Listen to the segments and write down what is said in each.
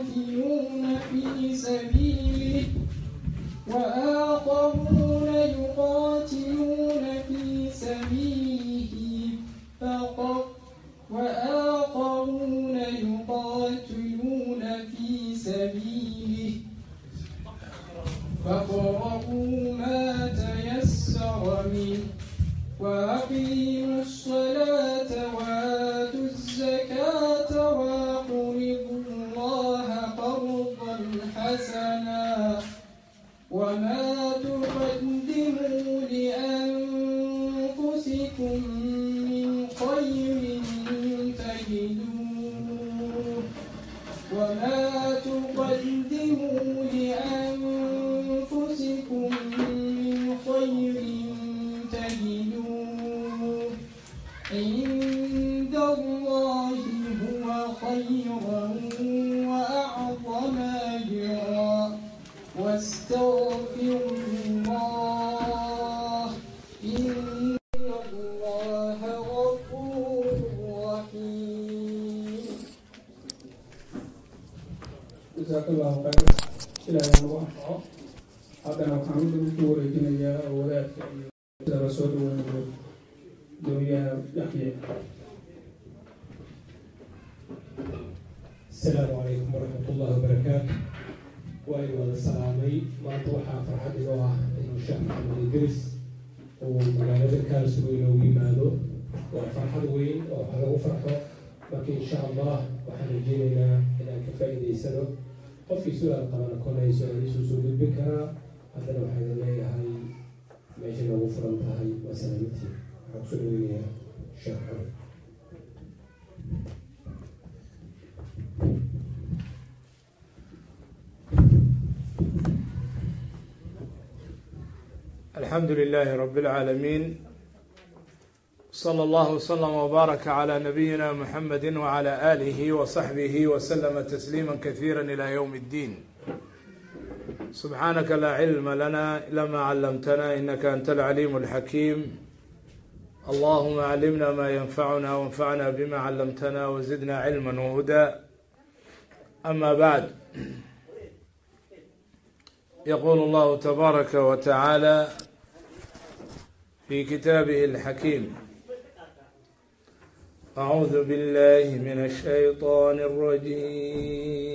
يجاهدون في سبيله وآخرون يقاتلون في سبيله فقط ما تيسر منه وأقيموا الصلاة asalaamu calaykum waraxmat ullahi wabarakaatu waa in wada salaamay maanta waxaa farxad inoo ah inuu sheekh maxamed idris uu magaalada kaalsugo inoogu yimaado. Waa farxad weyn oo wax lagu farxo. Marka insha allah waxaan rajeynaynaa inaan ka faa'iidaysano. Qofkii su'aal qabana kolay su'aalihiisuu soo gudbin karaa haddana waxayna leeyahay meesha noogu furan tahay waa salaamintii waxaan kusoo dhaweynayaa sheekh maxamed الحمد لله رب العالمين صلى الله وسلم وبارك على نبينا محمد وعلى آله وصحبه وسلم تسليما كثيرا إلى يوم الدين سبحانك لا علم لنا إلا ما علمتنا إنك أنت العليم الحكيم اللهم علمنا ما ينفعنا وانفعنا بما علمتنا وزدنا علما وهدى أما بعد يقول الله تبارك وتعالى في كتابه الحكيم أعوذ بالله من الشيطان الرجيم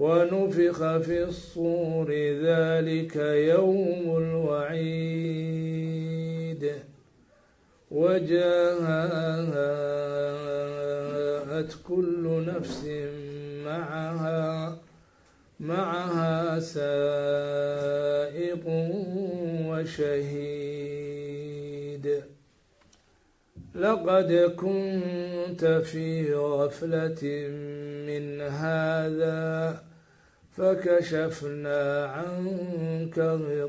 ونفخ في الصور ذلك يوم الوعيد وجاهت كل نفس معها معها سائق وشهيد لقد كنت في غفلة من هذا فكشفنا عنك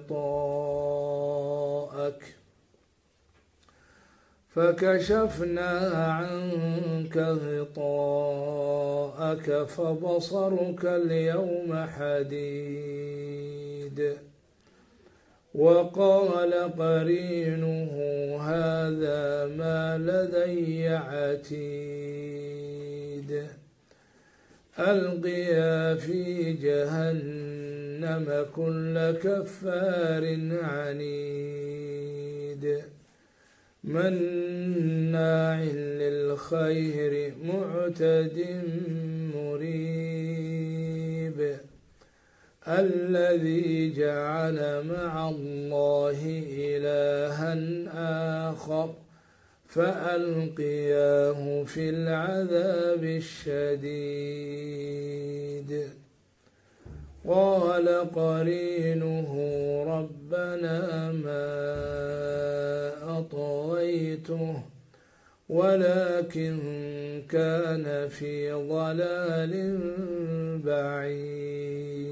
غطاءك فكشفنا عنك غطاءك فبصرك اليوم حديد وقال قرينه هذا ما لدي عتيد ألقيا في جهنم كل كفار عنيد مناع للخير معتد مريب الذي جعل مع الله إلها آخر فألقياه في العذاب الشديد قال قرينه ربنا ما أطويته ولكن كان في ضلال بعيد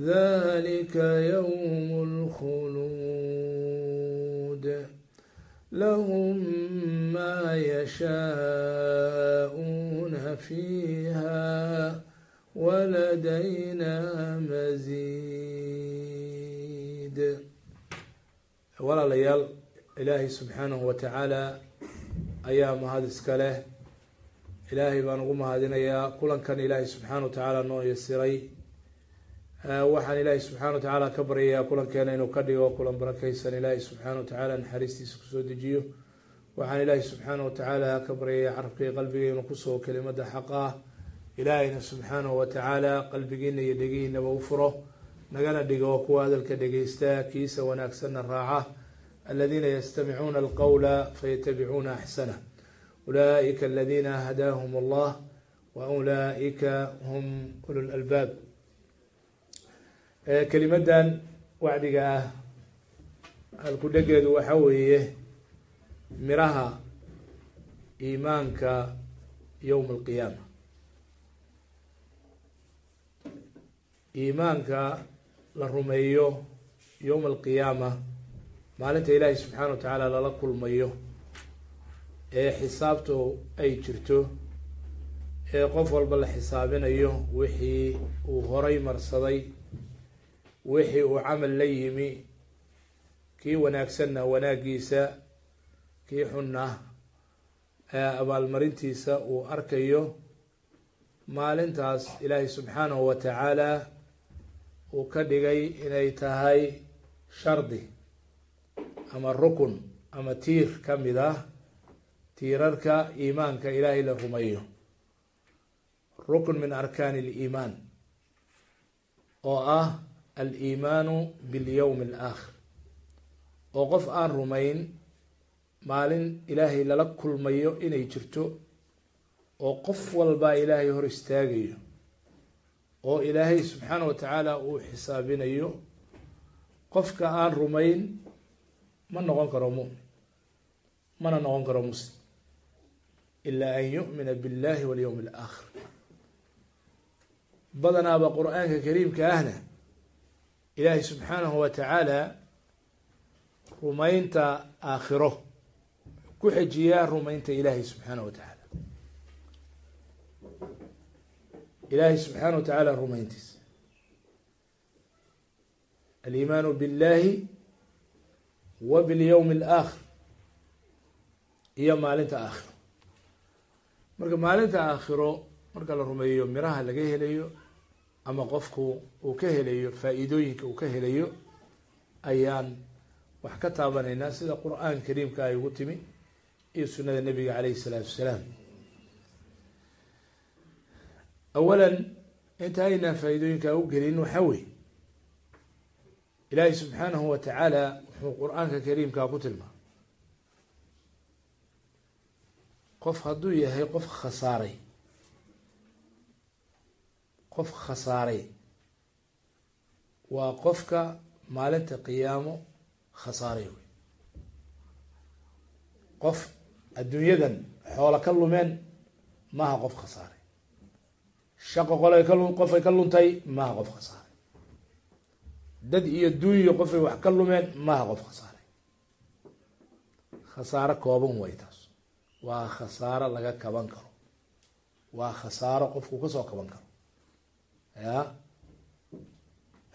ذلك يوم الخلود لهم ما يشاءون فيها ولدينا مزيد. walaalayaal ilaahay subxaanahu wa tacaala ayaa mahad iska leh ilaahay baan ugu mahadinayaa kulankan ilaahay subxaana wa tacaala noo yasiray waxaan ilaahay subxana wa tacaala ka baryayaa kulankeena inuu ka dhigo kulan barakeysan ilaahay subxaana wa tacaala naxariistiisa ku soo dejiyo. Waxaan ilaahay subxaana wa tacaala ka baryayaa carabkii qalbiga inuu ku soo kelimada xaq ah ilaahayna subxaanahu wa tacaala qalbigiina iyo dhegihiinaba u furo. Nagana dhigo kuwa hadalka dhegeysta kiisa wanaagsanna raaca. Aladiina yastamicuuna alqowla fayatabicuuna axsanah ulaa'ika aladiina hadaahum allah wa ulaa'ika hum ulu lalbaab kelimadan wacdiga ah halku-dhegeedu waxa weeye miraha iimaanka yowma alqiyaama iimaanka la rumeeyo yowma alqiyaama maalinta ilaahay subxaana wa tacaala lala kulmayo ee xisaabtu ay jirto ee qof walba la xisaabinayo wixii uu horay marsaday wixii uu camal la yimi. Kii wanaagsanna wanaaggiisa kii xunna abaalmarintiisa uu arkayo maalintaas ilaahay subxaanahu wa tacaala uu ka dhigay inay tahay shardi ama rukun ama tiir ka mid ah tiirarka iimaanka ilaahay la rumeeyo rukn min arkaani aliimaan oo ah aliimaanu bilyowmi alaakhir. Oo qof aan rumayn maalin ilaahay lala kulmayo inay jirto oo qof walbaa ilaahay hor istaagayo oo ilaahay subxaana wa tacaala uu xisaabinayo qofka aan rumayn ma noqon karo mumin mana noqon karo muslim ilaa an yu'mina billahi walyowmi alaakhir. Badanaaba qur'aanka kariimka ahna ilaahay subxaanahu wa tacaala rumaynta aakhiro. Ku xejiyaa rumaynta ilaahay subxaanahu wa tacaala. Ilaahay subxaana wa tacaala rumayntiisa aliimaanu billahi wa bilyowmi alaakhir. Iyo maalinta aakhiro. Marka maalinta aakhiro marka la rumeeyo miraha laga helayo ama qofku uu ka helayo faa-iidooyinka uu ka helayo ayaan wax ka taabanaynaa sida qur'aan kariimka ay ugu timi iyo sunnada nebiga caleyhi salaatu wasalaam. Awalan inta aynaan faa'iidooyinkaa u gelin waxaa wey ilaahay subxaanahu wa tacaala wuxuu qur'aanka kariimkaa ku tilmaamay qof hadduu yahay qof khasaaray qof khasaaray waa qofka maalinta qiyaamo khasaaray wey qof adduunyadan xoola ka lumeen maaha qof khasaaray shaqo qolay ka qofay ka luntay maaha qof khasaaray dad iyo duunyo qofay wax ka lumeen maaha qof khasaaray khasaaro kooban way taas. Waa khasaaro laga kaban karo. Waa khasaaro qofku ka soo kaban karo. Ya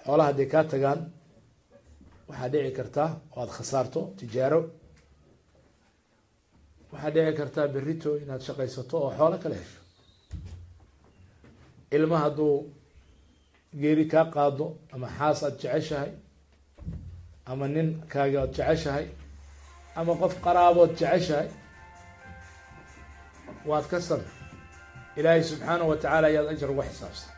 xoolaha hadday kaa tagaan waxaa dhici kartaa oo aada khasaarto tijaaro. Waxaa dhici kartaa berito inaad shaqaysato oo xoolo kala hesho. Ilma hadduu geeri kaa qaado ama xaas aada jeceshahay ama nin kaagi aad jeceshahay ama qof qaraabood jeceshahay waad ka same ilaahay subxaanahu wa tacaala ayaad ajar uga xisaabsan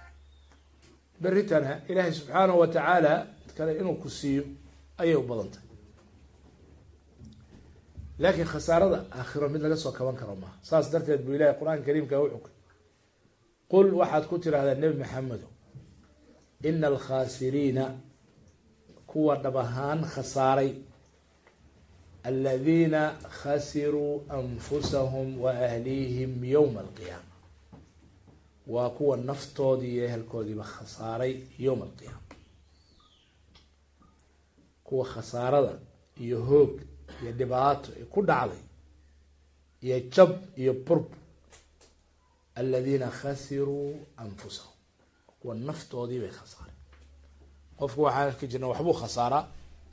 beritana ilaahay subxaanahu wa tacaala kale inuu ku siiyo ayay u badan tahay laakiin khasaarada aakhiro mid laga soo kaban karo maaha saas darteed buu ilahay qur'aanka kariimka u xukay qul waxaad ku tirahdaa nebi maxamedo ina alkhaasiriina kuwa dhab ahaan khasaaray aladiina khasiruu anfusahum wa ahlihim yowma alqiyaama waa kuwa naftoodii iyo ehelkoodiiba khasaaray yowma alqiyaama kuwa khasaarada iyo hoog iyo dhibaato ee ku dhacday iyo jab iyo burb aladiina khasiruu anfusahum. Kuwa naftoodii bay khasaareen qofku waxaan arki jirna waxbuu khasaaraa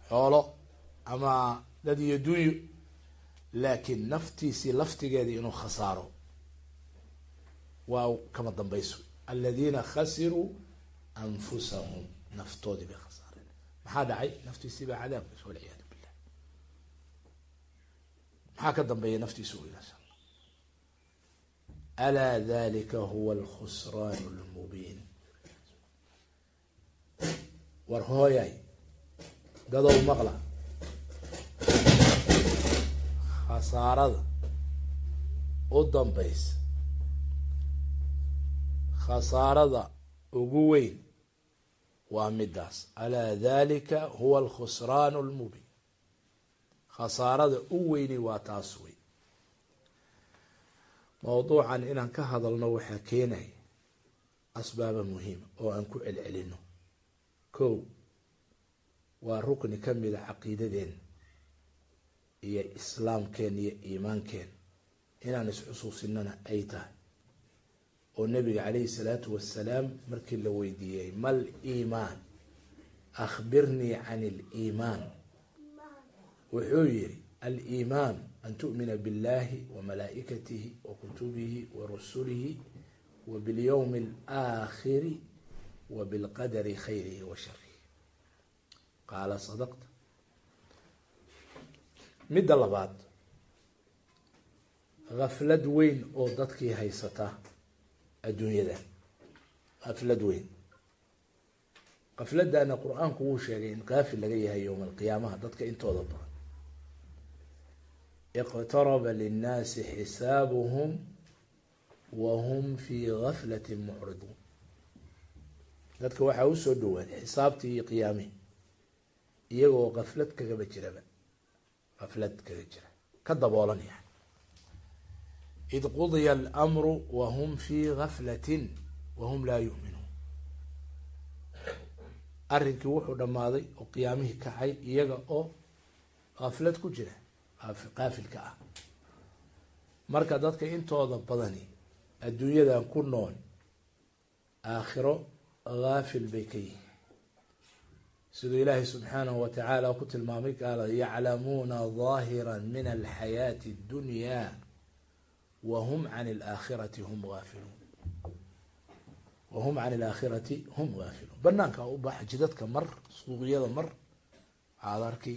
xoolo ama dad iyo dunyo laakiin naftiisii laftigeedii inuu khasaaro waa kama dambayso aladiina khasiruu anfusahum naftoodii bay khasaareen maxaa dhacay naftiisii baa cadaabkas walciyaadu billah maxaa ka dambeeya naftiisu u ilaasha alaa dalika huwa alkhusraan lmubiin war hooyay dadow maqla khasaarada u dambaysa khasaarada ugu weyn waa midaas. Alaa dalika huwa alkhusraan lmubiin khasaarada u weyni waa taas wey mawduucan inaan ka hadalno waxaa keenaya asbaaba muhiima oo aan ku celcelino. Kow waa rukni ka mida caqiidadeen iyo islaamkeen iyo iimaankeen. Inaan isxusuusinana ay tahay oo nabiga calayhi salaatu wasalaam markii la weydiiyey mal iimaan? Akhbirnii can iliimaan wuxuu yihi aliimaan an tu'mina biاllahi wa malaa'ikatihi wa kutubihi wa rusulihi wa bilyowmi alaakhiri wa bilqadari khayrihi wa sharihi qaala sadaqta. Midda labaad gaflad weyn oo dadkii haysata adduunyadan gaflad weyn. Gafladana qur'aanku wuu sheegay in qaafil laga yahay yowma alqiyaamaha dadka intooda badan. Iqtaraba linnaasi xisaabuhum wa hum fii gaflati mucriduun. Dadka waxaa u soo dhawaaday xisaabtii iyo qiyaamihii iyagoo gaflad kagaba jiraba. Gaflad kaga jira. Ka daboolan yahay id qudiya almru wahum fii gaflatin wahum laa yu'minuun arrinkii wuxuu dhammaaday oo qiyaamihii kacay iyaga oo gaflad ku jira qaafilka ah marka dadka intooda badani adduunyadan ku nool aakhiro gaafil bay ka yihiin siduu ilaahay subxaanahu wa tacaala ku tilmaamay qaala yaclamuuna daahira min alxayaati اddunya wahum can alaakhirati hum gaafiluun wahum can alaakhirati hum gaafiluun banaanka u baxa jidadka mar suuqyada mar waxaad arki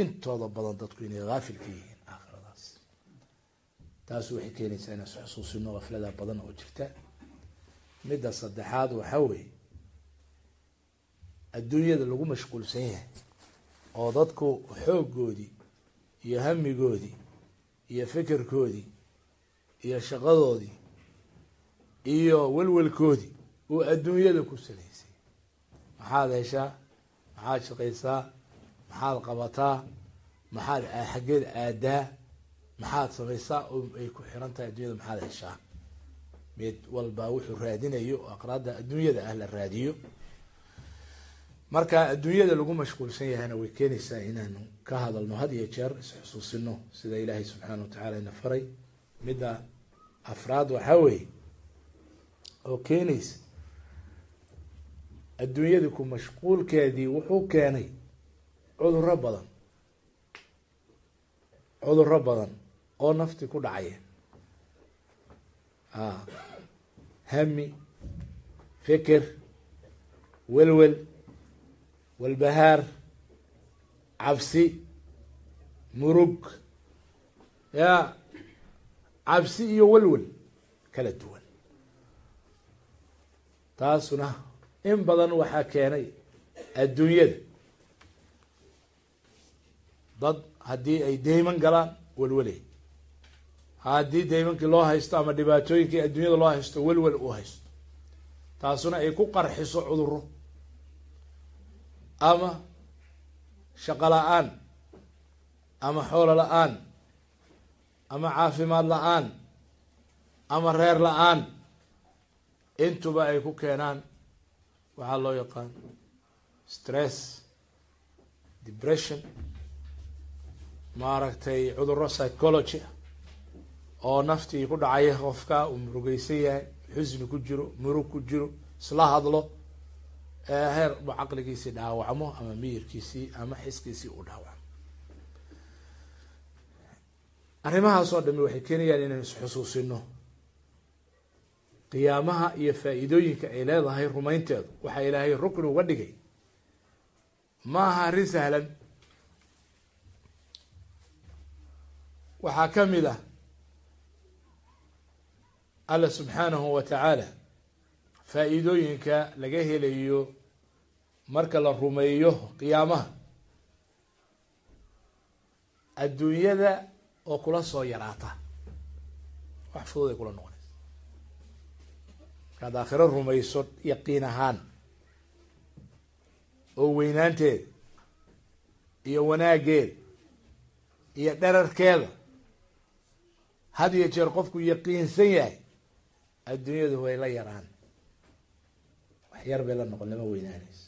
intooda badan dadku inay haafil ka yihiin aakhiradaas taas waxay keenaysaa inaan isxusuusino gaflada badan oo jirta midda saddexaad waxaa weeye adduunyada lagu mashquulsan yahay oo dadku xooggoodii iyo hamigoodii iyo fikirkoodii iyo shaqadoodii iyo welwelkoodii uu adduunyada ku salaysay. Maxaad heshaa maxaad shaqaysaa maxaad qabataa maxaad xaggeed aadaa maxaad samaysaa oo ay ku xiran tahay adduunyada maxaad heshaa. Mid walba wuxuu raadinayo oo aqraada adduunyada ah la raadiyo. Marka adduunyada lagu mashquulsan yahayna way keenaysaa inaanu ka hadalno had iyo jeer isxusuusino sida ilaahay subxaana watacaala ina faray. Midda afraad waxaa weeye oo keenaysa adduunyadii ku mashquulkeedii wuxuu keenay cudurro badan cudurro badan oo nafti ku dhacaya. A hami fikir welwel walbahaar cabsi murug ya cabsi iyo welwel kala duwan. Taasuna in badan waxaa keenay adduunyada. Dad haddii ay deyman galaan welweley haddii deymankii loo haysto ama dhibaatooyinkii adduunyada loo haysto welwel uu haysto. Taasuna ay ku qarxiso cuduro ama shaqo la'aan ama xoolo la'aan ama caafimaad la'aan ama reer la'aan intuba ay ku keenaan waxaa loo yaqaan stress depression maaragtay cuduro psychology ah oo naftii ku dhacaya qofka uu murugeysan yahay xusni ku jiro murug ku jiro isla hadlo heer u caqligiisii dhaawacmo ama miyirkiisii ama xiskiisii uu dhaawacmo arrimahaas oo waxay keenayaan inaynu isxusuusino. Qiyaamaha iyo faa-iidooyinka ay leedahay rumaynteedu waxaa ilaahay rukni uga dhigay. Ma aha arrin sahlan. Waxaa ka mid ah alla subxaanahu wa tacaala faa-iidooyinka laga helayo marka la rumeeyo qiyaamaha. Adduunyada oo kula soo yaraata. Wax fudud ay kula noqonaysa. Markaad aakhiro rumayso yaqiin ahaan oo weynaanteeda iyo wanaaggeeda iyo dherarkeeda had iyo jeer qofku yaqiinsan yahay adduunyadu way la yaraan. Wax yar bay la noqon lama weynaanayso.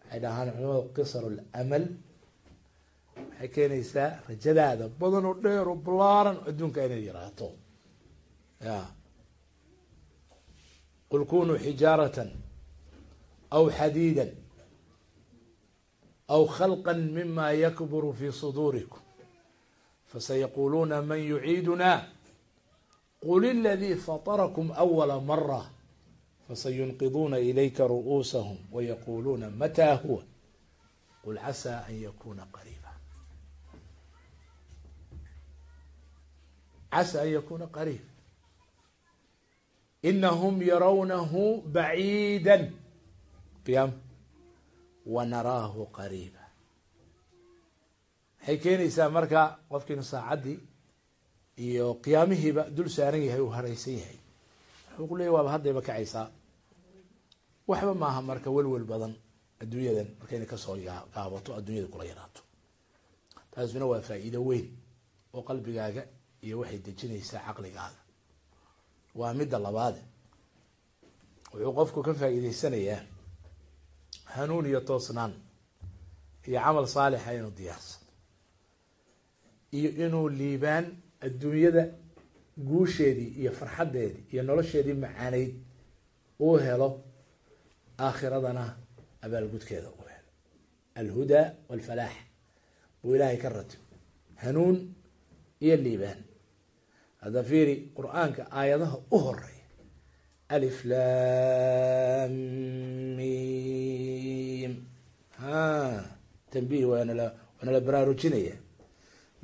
Waxay dhahaan culimadu qisar lamal waxay keenaysaa? Rajadaada badan oo dheer oo ballaaran adduunka inay yaraato. Ya. Qul kunuu xijaaratan aw xadiida aw khalqa mima yakburu fi suduurikum. Fasayaquluuna man yuciiduna. Qul iladii faطarakum awala mara fasayunqiduuna ilayka ru'uusahum wayaquluuna mataa huwa. Qul casaa an yakuna qariiba casaa an yakuna qariib inahum yarawnahu baciida qiyaama wanaraahu qariiba waxay keenaysaa marka qofkiinu saacaddii iyo qiyaamihiiba dul saaran yahay uu haraysan yahay wuxuu ku leeyay waaba haddayba kacaysaa waxba maaha marka welwel badan adduunyadan markayna ka soo gaabato adduunyada kula yaraato taasuna waa faa-iido weyn oo qalbigaaga iyo waxay dejinaysaa caqligaaga waa midda labaade wuxuu qofku ka faa-iideysanayaa hanuun iyo toosnaan iyo camal saalixa inuu diyaarsado iyo inuu liibaan adduunyada guusheedii iyo farxaddeedii iyo nolosheedii macaaneyd uu helo aakhiradana abaalgudkeeda uu helo. Alhudaa walfalaax buu ilaahay ka ratib. Hanuun iyo liibaan hadda fiiri qur'aanka aayadaha u horreeya alif lam mim ha tanbiih waanala waanala baraarujinaya.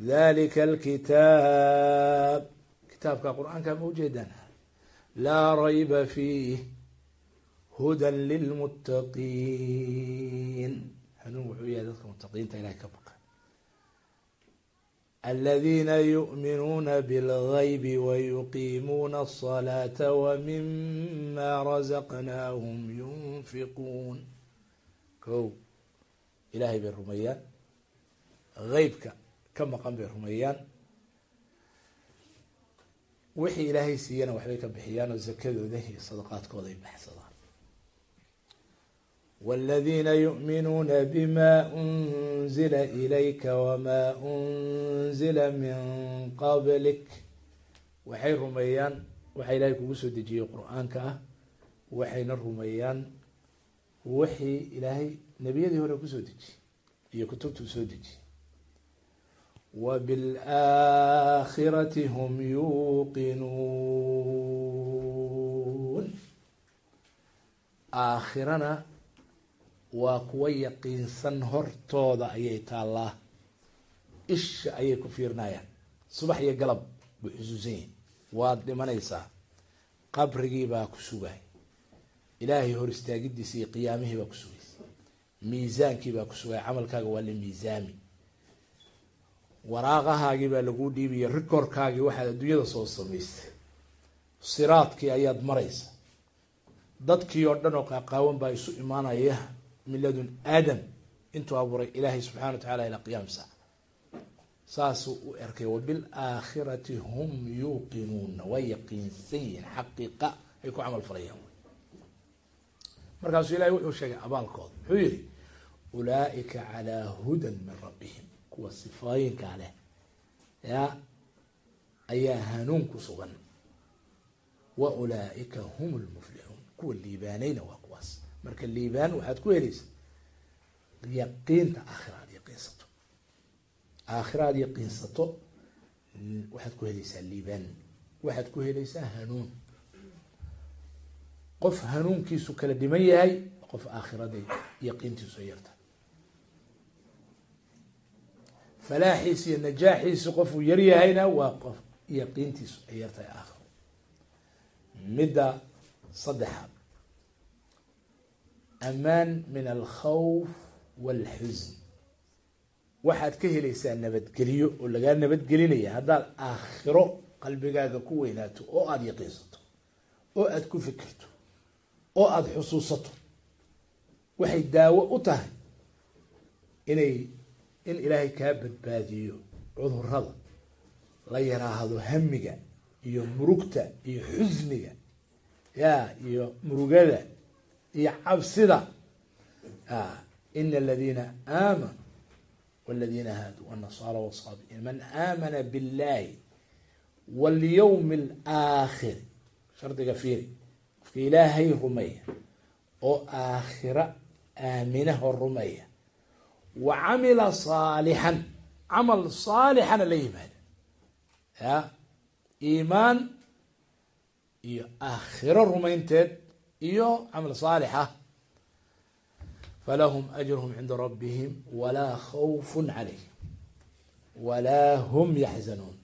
Dalika alkitaab. Kitaabka qur'aanka ma ujeedaan? Laa rayba fiih hudan lilmuttaqiin. Hanuun wuxuu yahay dadka mutaqiinta ilahay ka baqa aladiina yu'minuuna bilgaybi wayuqiimuuna الصalaata wmima razaqnaahum yunfiquun ko ilaahay bay rumeeyaan heybka ka maqan bay rumeeyaan wixii ilaahay siiyana waxbay ka bixiyaan oo zakadooda iyo sadaqaadkooda ay baxsadaan wاladiina yu'minuuna bima unzila ilayka wama unzila min qablik waxay rumeeyaan waxa ilaahay kugu soo dejiyey qur-aanka ah waxayna rumeeyaan wixii ilaahay nebiyadii hore kusoo dejiyey iyo kutubtuu soo dejiyey wbاlآkhirati hm yuuqinuun aakhirana waa kuwa yaqiinsan hortooda ayay taallaa. Isha ayay ku fiirinayaan subax iyo galab buu xusuusan yihiin waad dhimanaysaa. Qabrigii baa ku sugay ilaahay hor istaagidiisa iyo qiyaamihii baa ku sugaysa miisaankii baa ku sugay. Camalkaaga waa la miisaami. Waraaqahaagii baa laguu dhiibaya rikorkaagii waxaad adduunyada soo samaystay siraadkii ayaad maraysa dadkii oo dhan oo qaaqaawan baa isu imaanaya min ladun aadam intuu abuuray ilaahay subxana wa tacala ilaa qiyaam saaca saasuu u erkay wabilaakhirati hum yuuqinuuna way yaqiinsan yihiin xaqiiqa ay ku camal falayaan markaasuu ilahay wuxuu sheegay abaalkooda muxuu yihi ulaaika calaa hudan min rabbihim kuwa sifooyinkaa leh ya ayaa hanuun ku sugan. Wa ulaaika hum lmuflixuun kuwa liibaanayna waa marka liibaan waxaad ku helaysa yaqiinta aakhira aad yaqiinsato. Aakhira aad yaqiinsato waxaad ku helaysaa liibaan waxaad ku helaysaa hanuun. Qof hanuunkiisu kala dhiman yahay qof aakhirada yaqiintiisu ay yarta. Falaaxiis iyo najaaxiisi qofuu yaryahayna waa qof yaqiintiisu ay yartahay aakhiro midda saddexaad amaan min alkhawf walxusn waxaad ka helaysaa nabadgelyo oo lagaa nabadgelinaya. Haddaad aakhiro qalbigaaga ku weynaato oo aada yaqiinsato oo aada ku fikirto oo aada xusuusato waxay daawo u tahay inay in ilaahay kaa badbaadiyo cudurrada la yaraahdo hamiga iyo murugta iyo xusniga. Ya iyo murugada iyo cabsida ina aladiina aamanuu waladiina haaduu wanasaara wasaabiin man aamana biاllahi walyawmi alaakhir shardiga fiiri qofka ilaahay rumeeya oo aakhira aaminaho rumeeya wa camila saalixan camal saalixana la yimaada ya iimaan iyo aakhiro rumaynteed iyo camal saalixa falahum ajruhum cinda rabbihim walaa khawfun calayhim walaa hum yaxzanuun.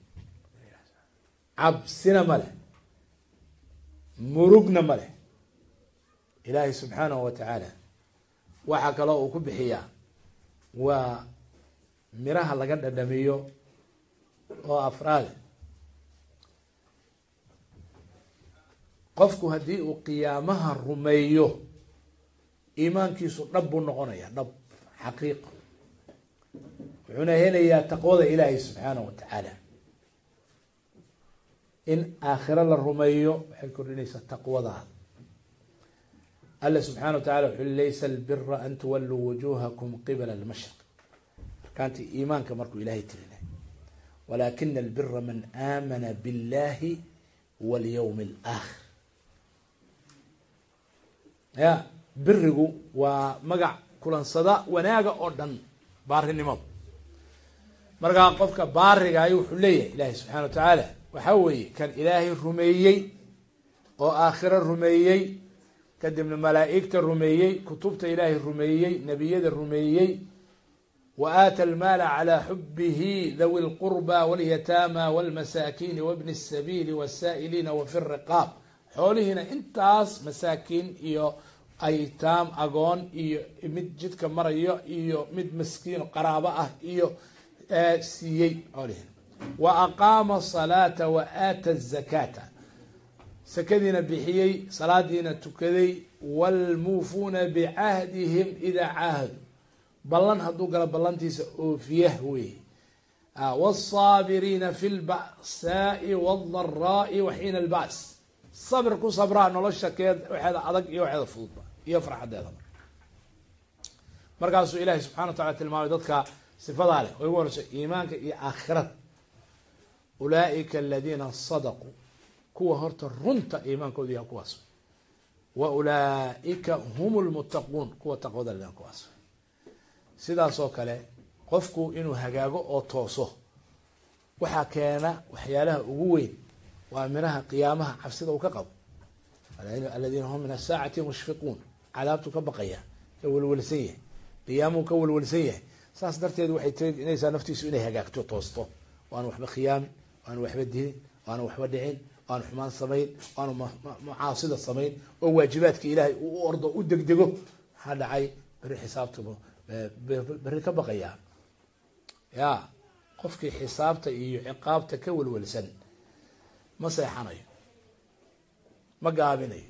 Cabsina ma leh murugna ma leh. Ilaahay subxaanahu wa tacaala waxaa kaloo uu ku bixiyaa waa miraha laga dhadhamiyo oo afraade qofku haddii uu qiyaamaha rumeeyo iimaankiisu dhab buu noqonaya dhab xaqiiqo wuxuuna helayaa taqwada ilaahay subxaanahu wa tacaala. In aakhiro la rumeeyo waxay kordhinaysaa taqwadaada alla subxana wa tacala wuxu laysa albira an tuwalluu wujuhakum qibala almashriq. Arkaantii iimaanka markuu ilahay tirinay. Walaakina albira man aamana biاllahi walyawmi alaakhir ya birigu waa magac kulansada wanaaga oo dhan baarinimada markaa qofka baariga baarigaay wuxuu leeyahay ilaahay subxaana wa tacaala waxa weeye kan ilaahay rumeeyey oo aakhiro rumeeyey kadibna malaa'igta rumeeyey kutubta ilaahay rumeeyey nebiyada rumeeyey wa aata almaala calaa xubihi dawi lqurba walyataama walmasaakiini wabni sabiili wasaa'iliina wafi riqaab xoolihiina intaas masaakiin iyo aytaam agoon iyo mid jidka marayo iyo mid maskiin qaraabo ah iyo siiyey wa aqaama salaata wa aata zakata sakadiina bixiyey salaadiina tukaday waalmuufuuna bicahdihim idaa caahadu. Ballan hadduu galo ballantiisa oofiya wey wsaabiriina fi lba'saai waldaraai waxiina albas sabir ku sabraa nolosha keed waxeeda adag iyo waxeeda fududba iyo farxadeedaba markaasuu ilaahay subxana wa tacala tilmaamay dadka sifadaa leh oo igu horeyso iimaanka iyo aakhirada. Ulaaika aladiina sadaquu kuwa horta runta iimaankooda yaha kuwaas. Wa ulaaika hum lmuttaquun kuwa taqwada leha kuwaas. Sidaas oo kale qofku inuu hagaago oo tooso waxaa keena waxyaalaha ugu weyn waa minaha qiyaamaha cabsida uu ka qabo. Aladiina hum min asaacati mushfiquun cadaabtuu ka baqaya ka welwelsan yahay qiyaamuu ka welwelsan yahay. Saas darteed waxay teenaysaa naftiisu inay hagaagto toosto. O waxba khiyaamin o waxba dilin o waxba dhicin o aan xumaan samayn o aan mucaasida samayn oo waajibaadka ilaahay u ordo u degdego maxaa dhacay beri xisaabtaba berri ka baqayaa ya qofkii xisaabta iyo ciqaabta ka welwelsan ma seexanayo ma gaabinayo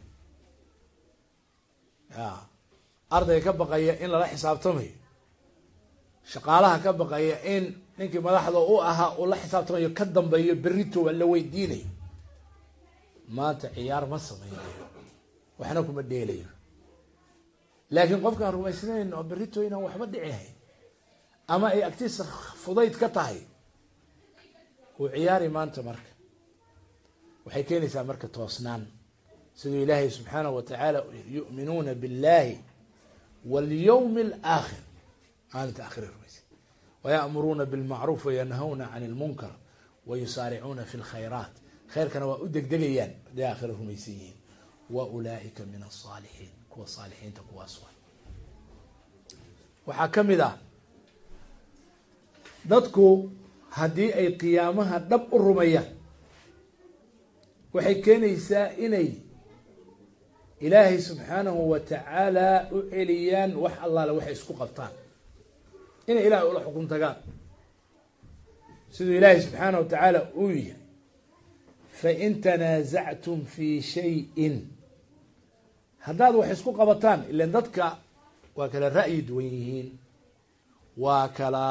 ardayga ka baqaya in lala xisaabtamayo shaqaalaha ka baqaya in ninkii madaxda u ahaa uu la xisaabtamayo ka dambeeyo berrito la weydiinayo maanta ciyaar ma sameynayo waxna kuma dheelayo. Laakiin qofkaan rumaysnayn oo berrito inaan waxba dhicihayn ama ay agtiisa fudayd ka tahay uu ciyaari maanta marka. Waxay keenaysaa marka toosnaan siduu ilaahay subxaanahu wa tacaala yu'minuuna biاllahi walyawmi alaakhir. Maalinta aakhira rumaysa waya'muruuna bilmacruuf wayanhawna can lmunkar wayusaaricuuna fi lkhayraat khayrkana waa u degdegayaan haday aakhira rumaysan yihiin. Wa ulaaika min asaalixiin kuwa saalixiinta kuwaas wa waxaa ka mid ah dadku haddii ay qiyaamaha dhab u rumayaan waxay keenaysaa inay ilaahay subxaanahu wa tacaala u celiyaan wax allaale waxay isku qabtaan. Inay ilaahay ula xukun tagaan. Siduu ilaahay subxaanahu wa tacaala uu yihi fain tanaasactum fi shayin. Haddaad wax isku qabataan ilan dadka waa kala ra'yi duwan yihiin waa kala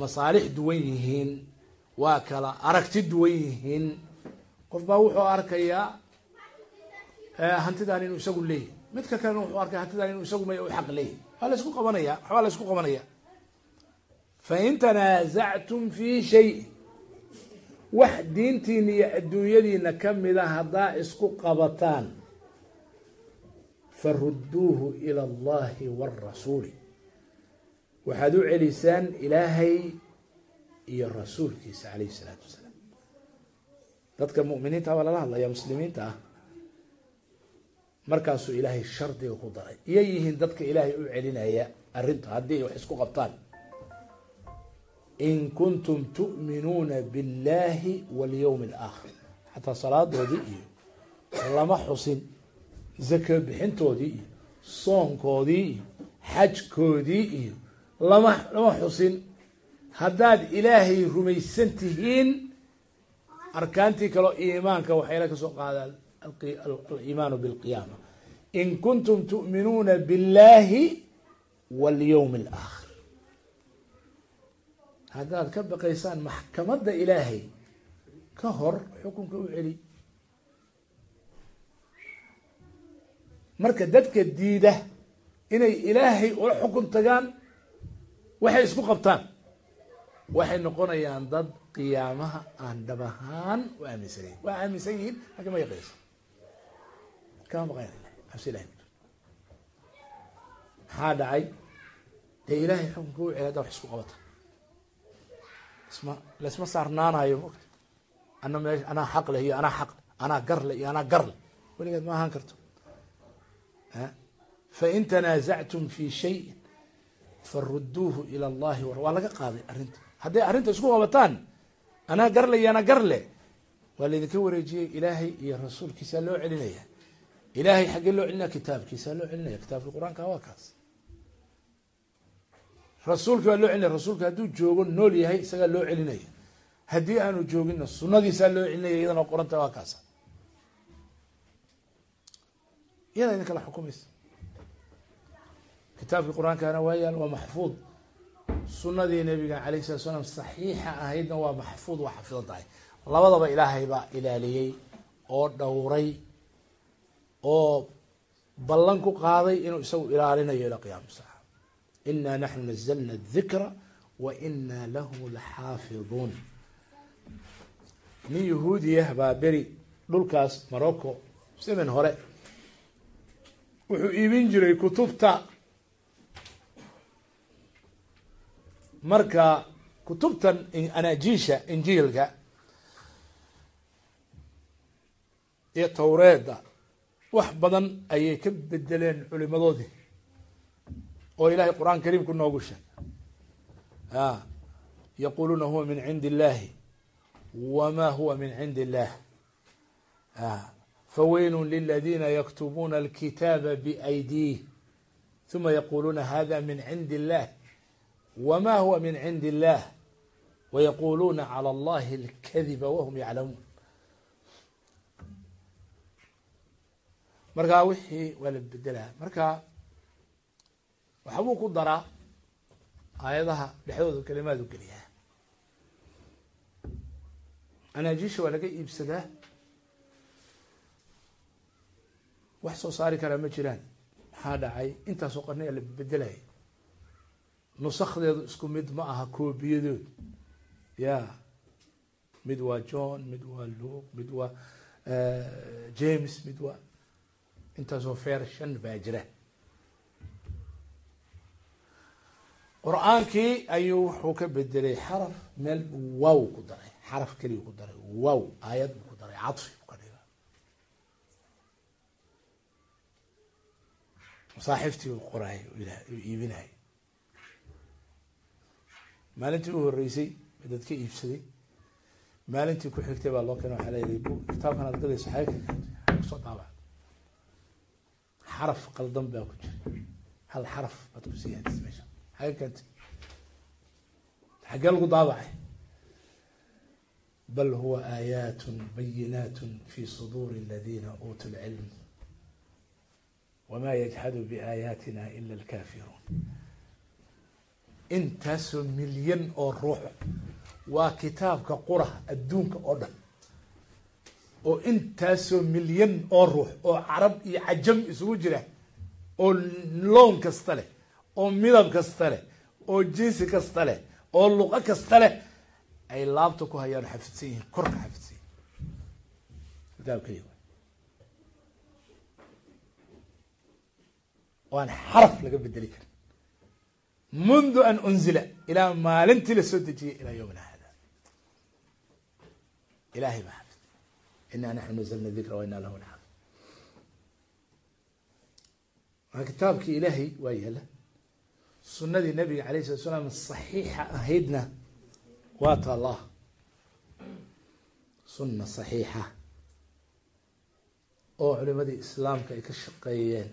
masaalix duwan yihiin waa kala aragti duwan yihiin. Qof baa wuxuu arkayaa hantidan inuu isagu leeyahy midka kalena wuxuu arkaya hantidan inuu isagu may u xaq leeyahy waa la isku qabanaya waxbaa la isku qabanaya. Fain tanaasactum fi shayin wax diintiina iyo adduunyadiina kamida haddaa isku qabataan farudduuhu ila allahi warasuuli waxaad u celisaan ilaahay iyo rasuulkiisa calayhi isalaatu wasalaam dadka mu'miniinta baa lala hadlaya muslimiinta ah markaasuu ilaahay shardiga ku daray. Iyay yihiin dadka ilaahay u celinaya arrinta haddii ay wax isku qabtaan. In kuntum tu'minuuna biاllahi walyawmi alaakhir xataa salaadoodii iyo lama xusin zaka bixintoodii iyo soonkoodii iyo xajkoodii iyo lama lama xusin. Haddaad ilaahay rumaysan tihiin arkaantii kaleo iimaanka waxayla ka soo qaadaan aliimaanu bilqiyaama in kuntum tu'minuuna biاllahi walyawmi alaakhir haddaad ka baqaysaan maxkamadda ilaahay ka hor xukunka u celi marka dadka diida inay ilaahay ula xukun tagaan waxay isku qabtaan waxay noqonayaan dad qiyaamaha aan dhab ahaan u aaminsanayn waa aaminsan yihiin laakin ma yaqayso kama baqayn cabsi ilahay maxaa dhacay? Dee ilaahay xukunka u celi haddaa wax isku qabata isma laisma saarnaanayo mogta ana me anaa xaq leh iyo anaa xaq anaa gar leh iyo anaa gar leh. Weligeed ma ahaan karto. Fain tanaasactum fi shayin faruduuhu ila allahi waa laga qaaday arrinta. Hadday arrinta isku qabataan anaa garle iyo anaa garle waa laydinka wareejiyey ilaahay iyo rasuulkiisa loo celinaya ilaahay xaggee loo celinaya kitaabkiisaa loo celinaya kitaabkii qur'aanka waa kaas. Rasuulki baa loo celinaya rasuulka hadduu joogo nool yahay isagaa loo celinaya. Haddii aanu jooginna sunadiisaa loo celinaya iyadana qoranta waa kaasa iyadaa idin kala xukumaysa kitaabkii qur'aankana waa yaal waa maxfuud. Sunadii nabiga alayh salatu salaam saxiixa ahaydna waa maxfuud waa xafidan tahay. Labadaba ilaahay baa ilaaliyey oo dhowray oo ballan ku qaaday inuu isagu ilaalinayo ila qiyaam saaca ina naxnu nazalna dikra wa ina lahu laxaafiduun nin yahuudiyah baa beri dhulkaas morocco seven hore wuxuu iibin jiray kutubta. Marka kutubtan anaajiisha injiilka iyo tawreedda wax badan ayay ka bedeleen culimadoodii oo ilahay qur'aan kariimku noogu sheegay. A yaquluuna huwa min cindi illahi wma huwa min cindi illah faweynu liladina yaktubuna alkitaaba biaydih uma yaquluuna hada min cindi illah wma huwa min cindi illah wayaquluuna calى allahi alkadiba wahum yaclamuun marka wixii waa la bedelaa marka waxbuu ku daraa aayadaha dhexdooda kalimaadu geliyaa anaajiisha waa laga iibsadaa. Wax soo saari karaa ma jiraan. Maxaa dhacay? Intaasoo qarni a la bedelaya nusakdeedu isku mid ma aha koobiyadood. Ya mid waa john mid waa luke mid waa james mid waa intaasoo fershan baa jira. Qur'aankii ayuu wuxuu ka bedelay xaraf meel wow ku daray. Xaraf keliyu ku daray. Wow aayad buu ku daray. Cadfi buu ka dhiga masaaxiiftii uu qoraay uu iibinayay. Maalintii u horeysay dad ka iibsaday. Maalintii ku xigtay baa loo keena waxaa leeyahay bu kitaabkan aad gadayso xagee ka ku soo daabac xaraf qaldan baa ku jira hal xaraf baad ku sii hadis meesha. Xagee keentay xaggee lagu daabacay bal huwa aayaat bayinaat fi suduuri aladina uutuu lcilm wma yajxadu biaayaatina ila alkafiruun intaasoo milyan oo ruux waa kitaabka qura adduunka oo dhan oo intaasoo milyan oo ruux oo carab iyo cajam isugu jira oo loon kasta leh oo midab kasta leh oo jinsi kasta leh oo luqo kasta leh ay laabta ku hayaan xafidsan yihiin korka xafidsan yihiin waan xaraf laga bedeli karin mundu an unzila ilaa maalintii la soo dejiyay ilaa yowmina hada ilahay baa xafid ina naxnu nazalna dikra wa ina lahu laxafid maa kitaabkii ilaahay waa yaalla sunadii nabiga alayh salatu salaam saxiixa ahaydna waa ta allah sunna saxiixa oo culimadii islaamka ay ka shaqeeyeen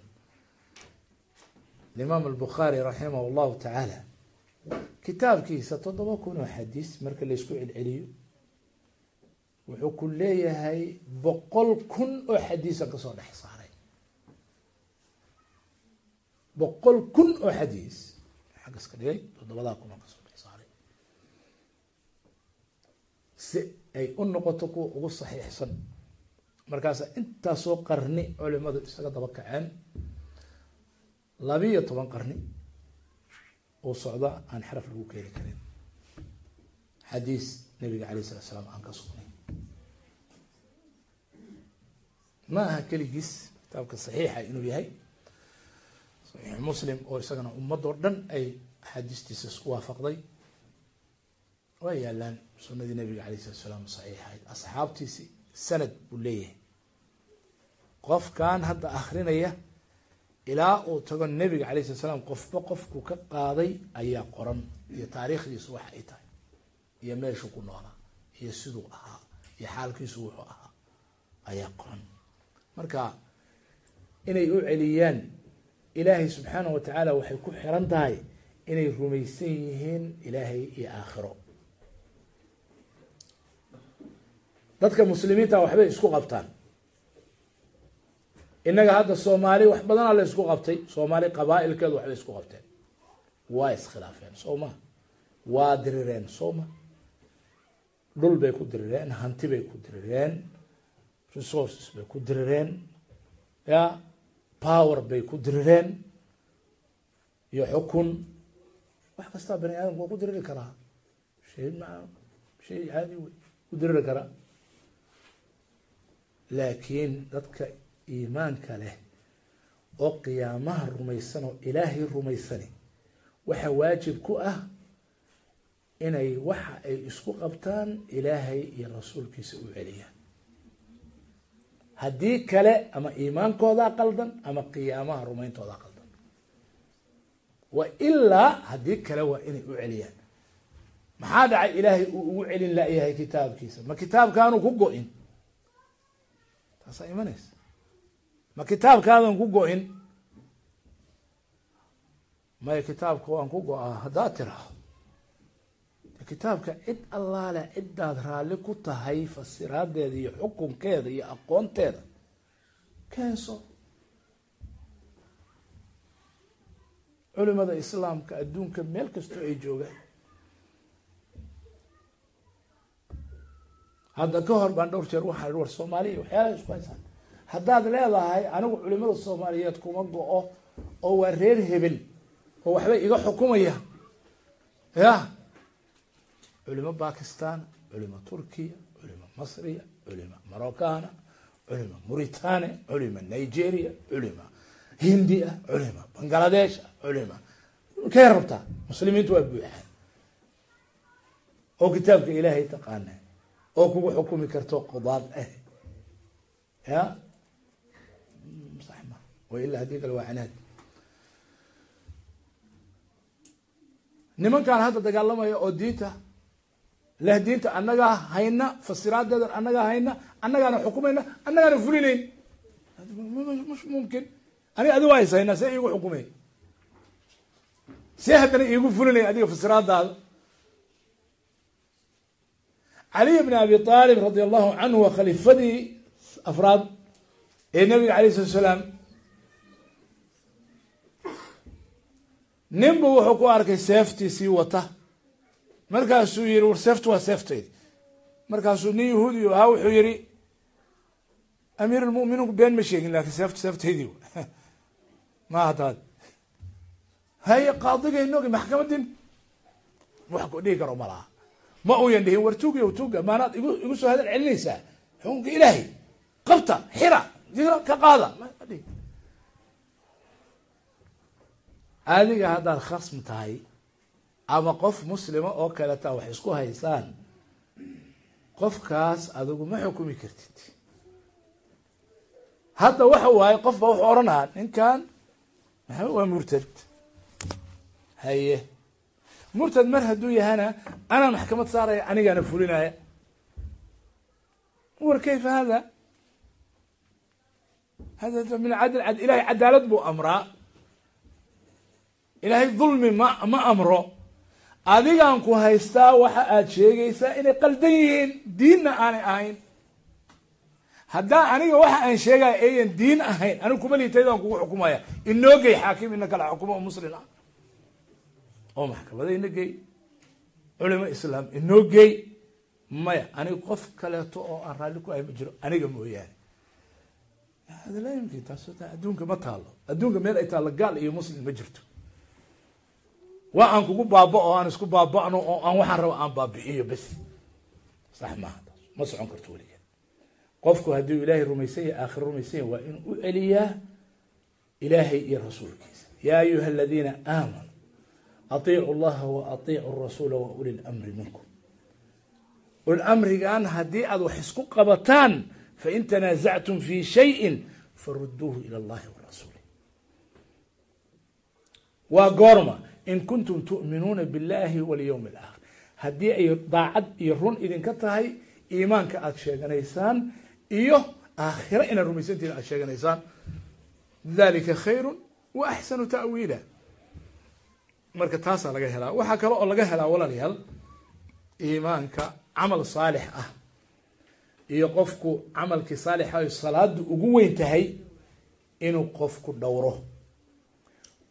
imaam albukhaari raximah llahu tacaala kitaabkiisa toddoba kun oo xadiis marka laysku celceliyo wuxuu ku leeyahay boqol kun oo xadiisa ka soo dhex saaray. Boqol kun oo xadiis. Xaggas ka dhigay toddobadaa kun oo ka soo dhex saaray. Si ay u noqoto kuwa ugu saxiixsan. Markaasa intaasoo qarni culimadu isaga daba kaceen labiiyo toban qarni uu socda aan xaraf lagu keeni karin. Xadiis nabiga alayh salatu salaam aan ka sugnay ma aha keligiis kitaabka saxiixa inuu yahay. Saxiix muslim oo isagana ummadoo dhan ay axaadiistiisa isku waafaqday. Waa yaalaan sunadii nabiga alayh salatu salaam saxiixahayd asxaabtiisi sanad buu leeyahay. Qofkan hadda akrinaya ilaa uu tago nabiga alay slat slam qofba qofku ka qaaday ayaa qoran iyo taariikhdiisu waxa ay tahay. Iyo meeshuu ku noolaa iyo siduu ahaa iyo xaalkiisu wuxuu ahaa ayaa qoran marka inay u celiyaan ilaahay subxaanahu wa tacaala waxay ku xiran tahay inay rumaysan yihiin ilaahay iyo aakhiro. Dadka muslimiinta waxbay isku qabtaan. Innaga hadda soomaali wax badanaa la isku qabtay. Soomaali qabaa-ilkeedu waxbay isku qabteen. Waa iskhilaafeen soo ma. Waa dirireen soo ma. Dhul bay ku dirireen hanti bay ku dirireen resources bay ku dirireen ya power bay ku dirireen iyo xukun? Wax kastaa bani aadamku waa ku diriri karaa shay ma shay caadi wey ku diriri karaa laakiin dadka iimaanka leh oo qiyaamaha rumaysan oo ilaahay rumaysani waxaa waajib ku ah inay waxa ay isku qabtaan ilaahay iyo rasuulkiisa u celiyaan haddii kale ama iimaankoodaa qaldan ama qiyaamaha rumayntoodaa qaldan. Wa ilaa haddii kale waa inay u celiyaan. Maxaa dhacay ilaahay uu ugu celin layahay kitaabkiisa? Ma kitaabkaanu ku go-in? Taasaa imanaysa. Ma kitaabkaadan ku go-in? Maya kitaabka waan ku go'aa haddaad tiraahdo kitaabka cid allaale ciddaad raalli ku tahay fasiraadeeda iyo xukunkeeda iyo aqoonteeda. Keenso culimada islaamka adduunka meel kastoo ay joogaan. Hadda ka hor baan dhowr jeer waxaa war soomaaliya waxyaalaha isku haysaan. Haddaad leedahay anigu culimada soomaaliyeed kuma go-o oo waa reer hebel oo waxba iga xukumaya. Ya culimo bakistan culimo turkiya culimo masriya culimo marocana culimo mauritania culimo nigeria culimo hindia culimo bangladesha culimo kay rabtaa muslimiintu waa buuxaan oo kitaabka ilaahay taqaana oo kugu xukumi karto qudaad ah ya? Sax ma wa ilaa kale waa canaad. Nimankaan hadda dagaalamaya oo diinta leh diinta annagaa hayna fasiraadeedan annagaa hayna annagaana xukumayna annagaana fulinayn. Mumkin. Aniga adigo hays haynaa see iigu xukumay. See haddana iigu fulinay adiga fasiraadaada caliy bn abi aalib radi allahu canhu waa khaliifadii afraad ee nabiga alayh salatu salaam ninbu wuxuu ku arkay seeftiisii wata markaasuu yihi war waa seeftaydi markaasuu nin yahuudi ahaa wuxuu yihi amiir been ma sheegin laakiin seeftu seeftaydii ma hadaad haye qaadiga inogi maxkamadin wax ku karo ma laha. Ma uyan dhihin war tuugyo tuuga maanaad igu igu soo hadal celinaysaa. Xukunka ilaahay qabta xira jira ka qaada. Adiga haddaad khasm tahay ama qof muslima oo kaleta wax isku haysaan qofkaas adigu ma xukumi kartid. Hadda waxa waaye qof ba wuxuu odhanahaa ninkan maxamed waa murtad? Haye. Murtad mar hadduu yahana anaa maxkamad saaraya anigaana fulinaya. War kayfa hada hada min cadl ilahay cadaalad buu amraa. Ilaahay dulmi ma ma amro adigaan ku haystaa waxa aad sheegaysaa inay qaldan yihiin diinna aanay ahayn. Haddaa aniga waxa aan sheegaya ayan diin ahayn anigu kuma liitaydaan kugu xukumaya. Inoogey xaakim ina kala xukumo oo muslin ah. Oo maxkamada ina gey culimo islaam inoo gey maya aniga qof kaleeto oo aan raalli ku ahay ma jiro aniga mooyaane. Adduunka ma taalo adduunka meel ay taallo gaal iyo muslim ma jirto waa aan kugu baaba-o aan isku baaba'no oo aan waxaan raba aan baabi'iyo bes. Sax maaha ma socon karto weligeed qofku hadduu ilaahay rumaysan yahy aakhir rumaysan yahy waa inuu u celiyaa ilaahay iyo rasuulkiisa. Yaa ayuha aladiina aamanuu atiicu llaha wa atiicu rasuula wa uli lamri minkum. Ulamrigan haddii aad wax isku qabataan fain tanaasactum fi shayin faruduuhu ila allahi warasuuli waa goorma in kuntum tu'minuuna billahi walyawmi alaakhir haddii ay daacad iyo run idinka tahay iimaanka aada sheeganaysaan iyo aakhiro inaad rumaysantihin aad sheeganaysaan. Dalika khayru wa axsanu ta'wiila. Marka taasaa laga helaa. Waxaa kale oo laga helaa walaalayaal iimaanka camal saalix ah iyo qofku camalkii saalixa ay salaadu ugu weyn tahay inuu qofku dhowro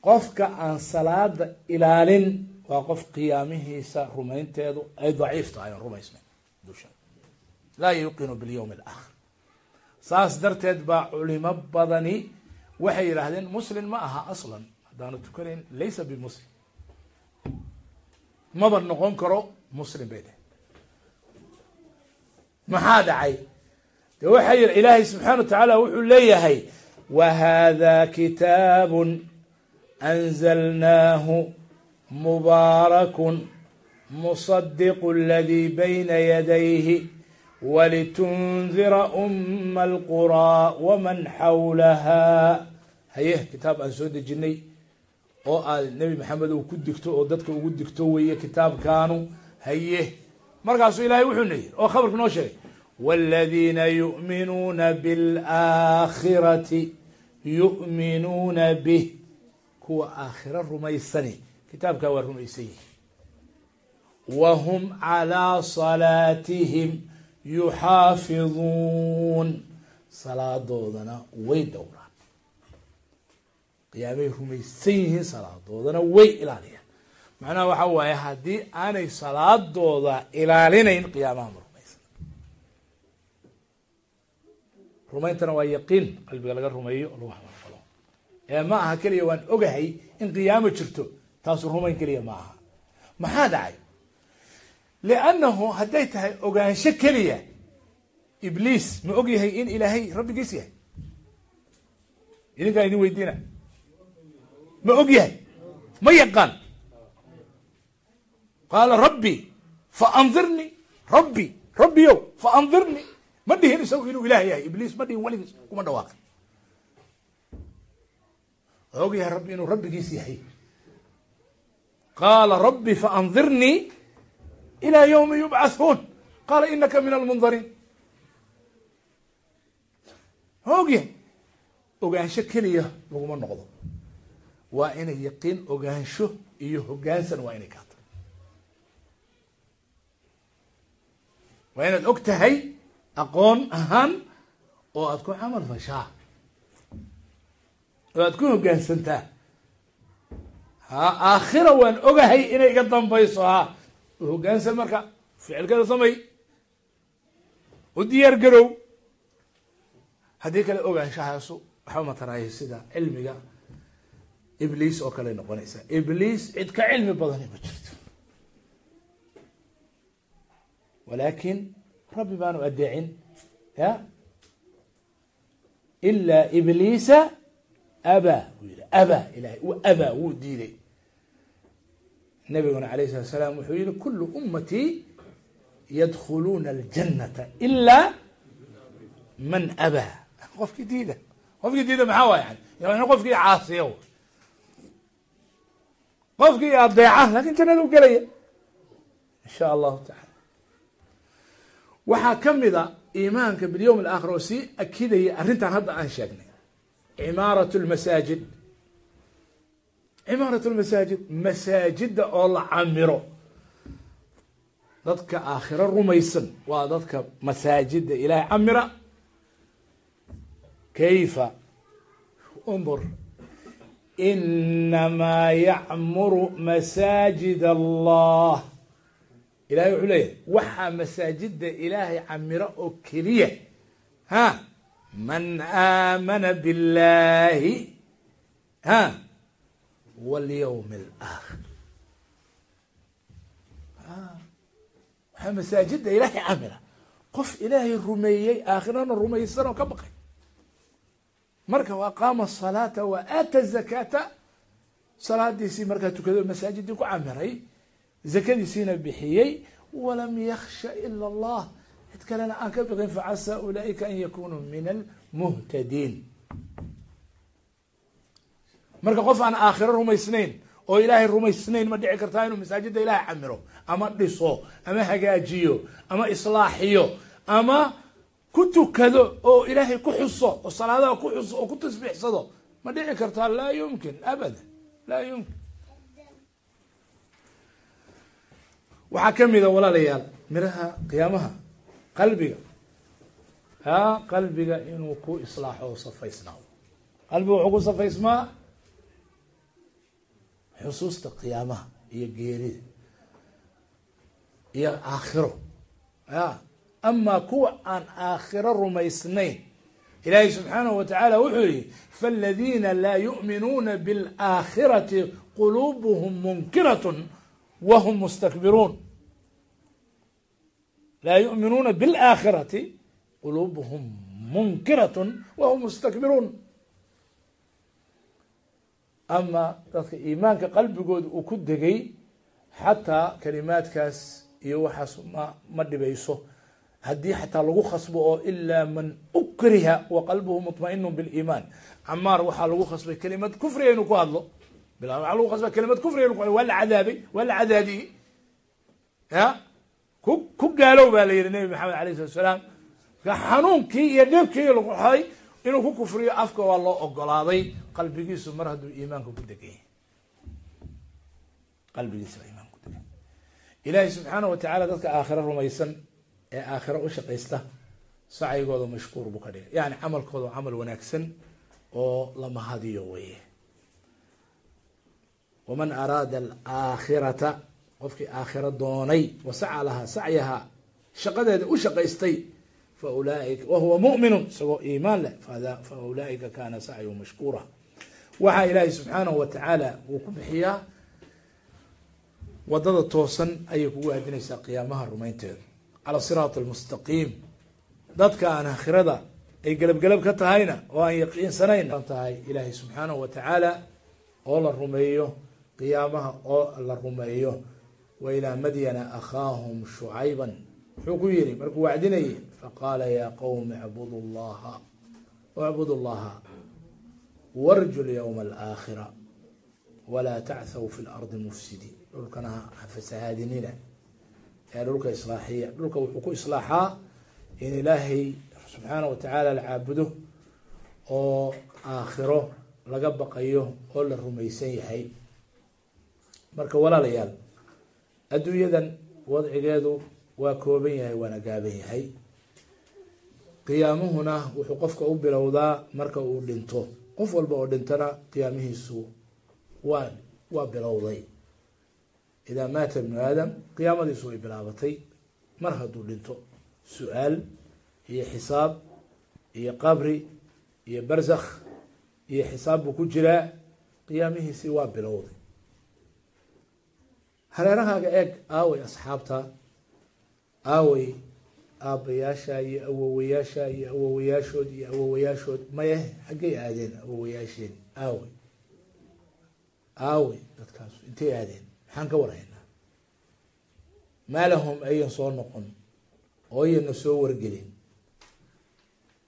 qofka aan salaada ilaalin waa qof qiyaamihiisa rumaynteedu ay daciif tahay aan rumaysnay dusha. Laa yuqinu bilyawmi alaakhir. Saas darteed baa culimo badani waxay yidhaahdeen muslim ma aha aslan haddaanu tukanayn laysa bimuslim maba noqon karo muslim bay dheh maxaa dhacay? De waxaa yidhi ilaahay subxaana wa tacaala wuxuu leeyahay wa hada kitaabun anzalnaahu mubaarakun musadiqu aladii bayna yadayhi walitundira uma alquraa waman xawlahaa haye kitaab aan soo dejinay oo aad nebi maxamed uu ku digto oo dadka ugu digto weeye kitaabkaanu haye markaasuu ilaahay wuxuuna yidhi oo khabarku noo sheegay wاladiina yu'minuuna biاlaakhirati yu'minuuna bih kuwa aakhiro rumaysani. Kitaabkaa waa rumaysan yihi wa hum calىa salaatihim yuxaafiduun. Salaadoodana way dhowraan qiyaamay rumaysan yihiin salaadoodana way ilaaliyaan. Macnaha waxa waaye haddii aanay salaadooda ilaalinayn qiyaamaha ma rumaysan. Rumayntana waa yaqiin qalbiga laga rumeeyo ma aha keliya waan ogahay in qiyaamo jirto taasu rumayn keliya ma aha. Maxaa dhacay? Liannahu hadday tahay ogaansho keliya ibliis ma og yahay in ilaahay rabbigiis yahay? Idinkaan idin weydiina. Ma og yahay? Ma yaqaan? Qaala rabbi faandirni rabbi rabbiyow faandirni ma dhihin isagu inuu ilaah yahay ibliis ma dhihin weligiis kuma dhawaaqin waa og yahay rabbi inuu rabbigiis yahay. Qaala rabbi faandirnii ilى ywmi yubcathuun qaala inaka min almundariin ma og yahay ogaansho keliya laguma noqdo. Waa inay yaqiin ogaansho iyo hogaansan waa inay kaato waa inaad og tahay aqoon ahaan oo aad ku camal fashaa oo aad ku hogaansantaa ha aakhira waan ogahay inay iga dambayso ha. Hogaansan marka ficilkada samay. U diyaar garow. Haddii kale ogaanshahaasu waxba mataraayo sida cilmiga ibliis oo kale noqonaysa. Ibliis cid ka cilmi badani ma jirto. Walaakin rabbi baanu adeecin ya. Ilaa ibliisa abaa buu yihi abaa ilahay abaa wuu diiday. Nabiguna alayh salat slaam wuxuu yihi kulu ummatii yadkhuluuna aljanata ilaa man abaa qofkii diida qofkii diida maxaa waay yani? Qofkii caasiya qofkii adeeca laakiin jannada u gelaya. Insha allahu taala waxaa kamida iimaanka bilyawm alaakhir oo sii akidaya arrintan hadda aan sheegnay cimaarat lmasaajid cimaarat lmasaajid masaajida oo la camiro dadka aakhiro rumaysan waa dadka masaajida ilahay camira kayfa? Undur inamaa yacmuru masaajid allah. Ilahay wuxuu leeyahay waxaa masaajida ilaahay camiro oo keliya ha man aamana biاllahi ha walyawm alaakhir waxaa masaajida ilaahay camira qof ilaahay rumeeyey aakhirana rumaysan oo ka baqay marka wa aqaama asalaata wa aata zakata salaadiisii markaa tukado masaajidii ku camiray zakadiisiina bixiyey walam yaksha ila allah cid kalena aan ka biqin facasa ulaaika an yakunuu min almuhtadiin marka qof aan aakhiro rumaysnayn oo ilaahay rumaysnayn ma dhici kartaa inuu masaajida ilaahay camiro ama dhiso ama hagaajiyo ama islaaxiyo ama ku tukado oo ilaahay ku xuso oo salaadaha ku xuso oo ku tasbiixsado ma dhici kartaa laa yumkin abada laa yumkin. Waxaa kamida walaalayaal miraha qiyaamaha qalbiga. Ha qalbiga inuu ku islaaxo o safaysnaado qalbiga wuxuu ku safaysmaa xusuusta qiyaamaha iyo geerida iyo aakhiro. Ya ama kuwa aan aakhiro rumaysnayn ilaahay subxaanahu wa tacaala wuxuu yihi faاladiina laa yu'minuuna biاlaakhirati quluubuhum munkiratun wahum mustakbiruun laa yu'minuuna biاlaakhirati quluubuhum munkiratun wahum mustakbiruun ama dadka iimaanka qalbigooda uu ku degay xataa kalimaadkaas iyo waxaas ma ma dhibayso haddii xataa lagu khasbo oo ilaa man ukriha wa qalbuhu muطmainu biliimaan camaar waxaa lagu khasbay kelimad kufriga inuu ku hadlo bila waxaa lagu khasbay kelimad kufriga inu ku hadlo waa la cadaabay waa la cadaadiyey ya ku ku gaalow baa la yihi nabi maxamed alayh salatu salaam xanuunkii iyo dhibkii lagu xaday inuu ku kufriyo afka waa loo ogolaaday. Qalbigiisu mar hadduu iimaanka ku degay. Qalbigiisa waa iimaanka ku degay. Ilaahay subxaanah watacaala dadka aakhiro rumaysan ee aakhiro u shaqaysta sacyigooda mashkuur buu ka dhigay. Yani camalkooda camal wanaagsan oo la mahadiyo weye waman araada alaakhirata qofkii aakhiro doonay wasaca lahaa sacyaha shaqadeeda u shaqaystay fa ulaaika wahuwa mu'minun isagoo iimaan leh fa ulaaika kana sacyu mashkuura. Waxaa ilaahay subxaanahu watacaala uu ku bixiyaa waddada toosan ayay kugu aadinaysaa qiyaamaha rumaynteeda cala siraat almustaqiim dadka aan aakhirada ay gelabgelab ka tahayna oo aan yaqiinsanayn tahay ilaahay subxaanahu watacaala oo la rumeeyo qiyaamaha oo la rumeeyo wa ilaa madyana akhaahum shucayban wuxuu ku yihi markuu wacdinayay faqaala yaa qowmi icbudu llaha icbudu llaha warju lyawma alaakhira walaa tachw fi lardi mufsidiin dhulkana hafasahaadinina ee dhulka islaaxiya dhulka wuxuu ku islaaxaa in ilaahay subxaanah watacaala la caabudo oo aakhiro laga baqayo oo la rumaysan yahay marka walaalayaal adduunyadan wadcigeedu waa kooban yahay waana gaaban yahay. Qiyaamuhuna wuxuu qofka u bilowdaa marka uu dhinto. Qof walba oo dhintana qiyaamihiisu waa waa bilowday. Idaa maata ibnu aadam qiyaamadiisu way bilaabatay. Mar hadduu dhinto su'aal iyo xisaab iyo qabri iyo barzakh iyo xisaab buu ku jiraa qiyaamihiisii waa bilowday hareerahaaga eeg aaway asxaabta aaway aabbayaasha iyo awowayaasha iyo awowayaashood iyo awowayaashood maye xaggay aadeen awowayaasheen aaway. Aaway dadkaas intay aadeen. Maxaan ka warhaynaa maalahum ayan soo noqon oo ayana soo wargelin.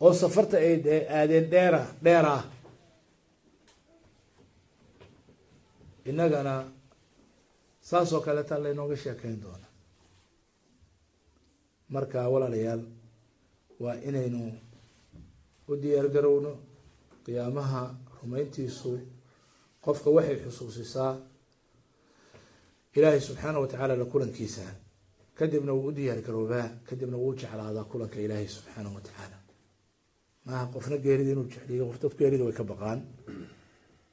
Oo safarta ay aadeen dheera dheer ah innagana saas oo kaleeta laynooga sheekeyn doona. Marka walaalayaal waa inaynu u diyaar garowno qiyaamaha rumayntiisu. Qofka waxay xusuusisaa ilaahay subxaanah watacaala la kulankiisa. Kadibna wuu u diyaar garoobaa kadibna wuu jeclaadaa kulanka ilaahay subxaanah watacaala maaha qofna geerida inuu jecliyo dadku geerida way ka baqaan.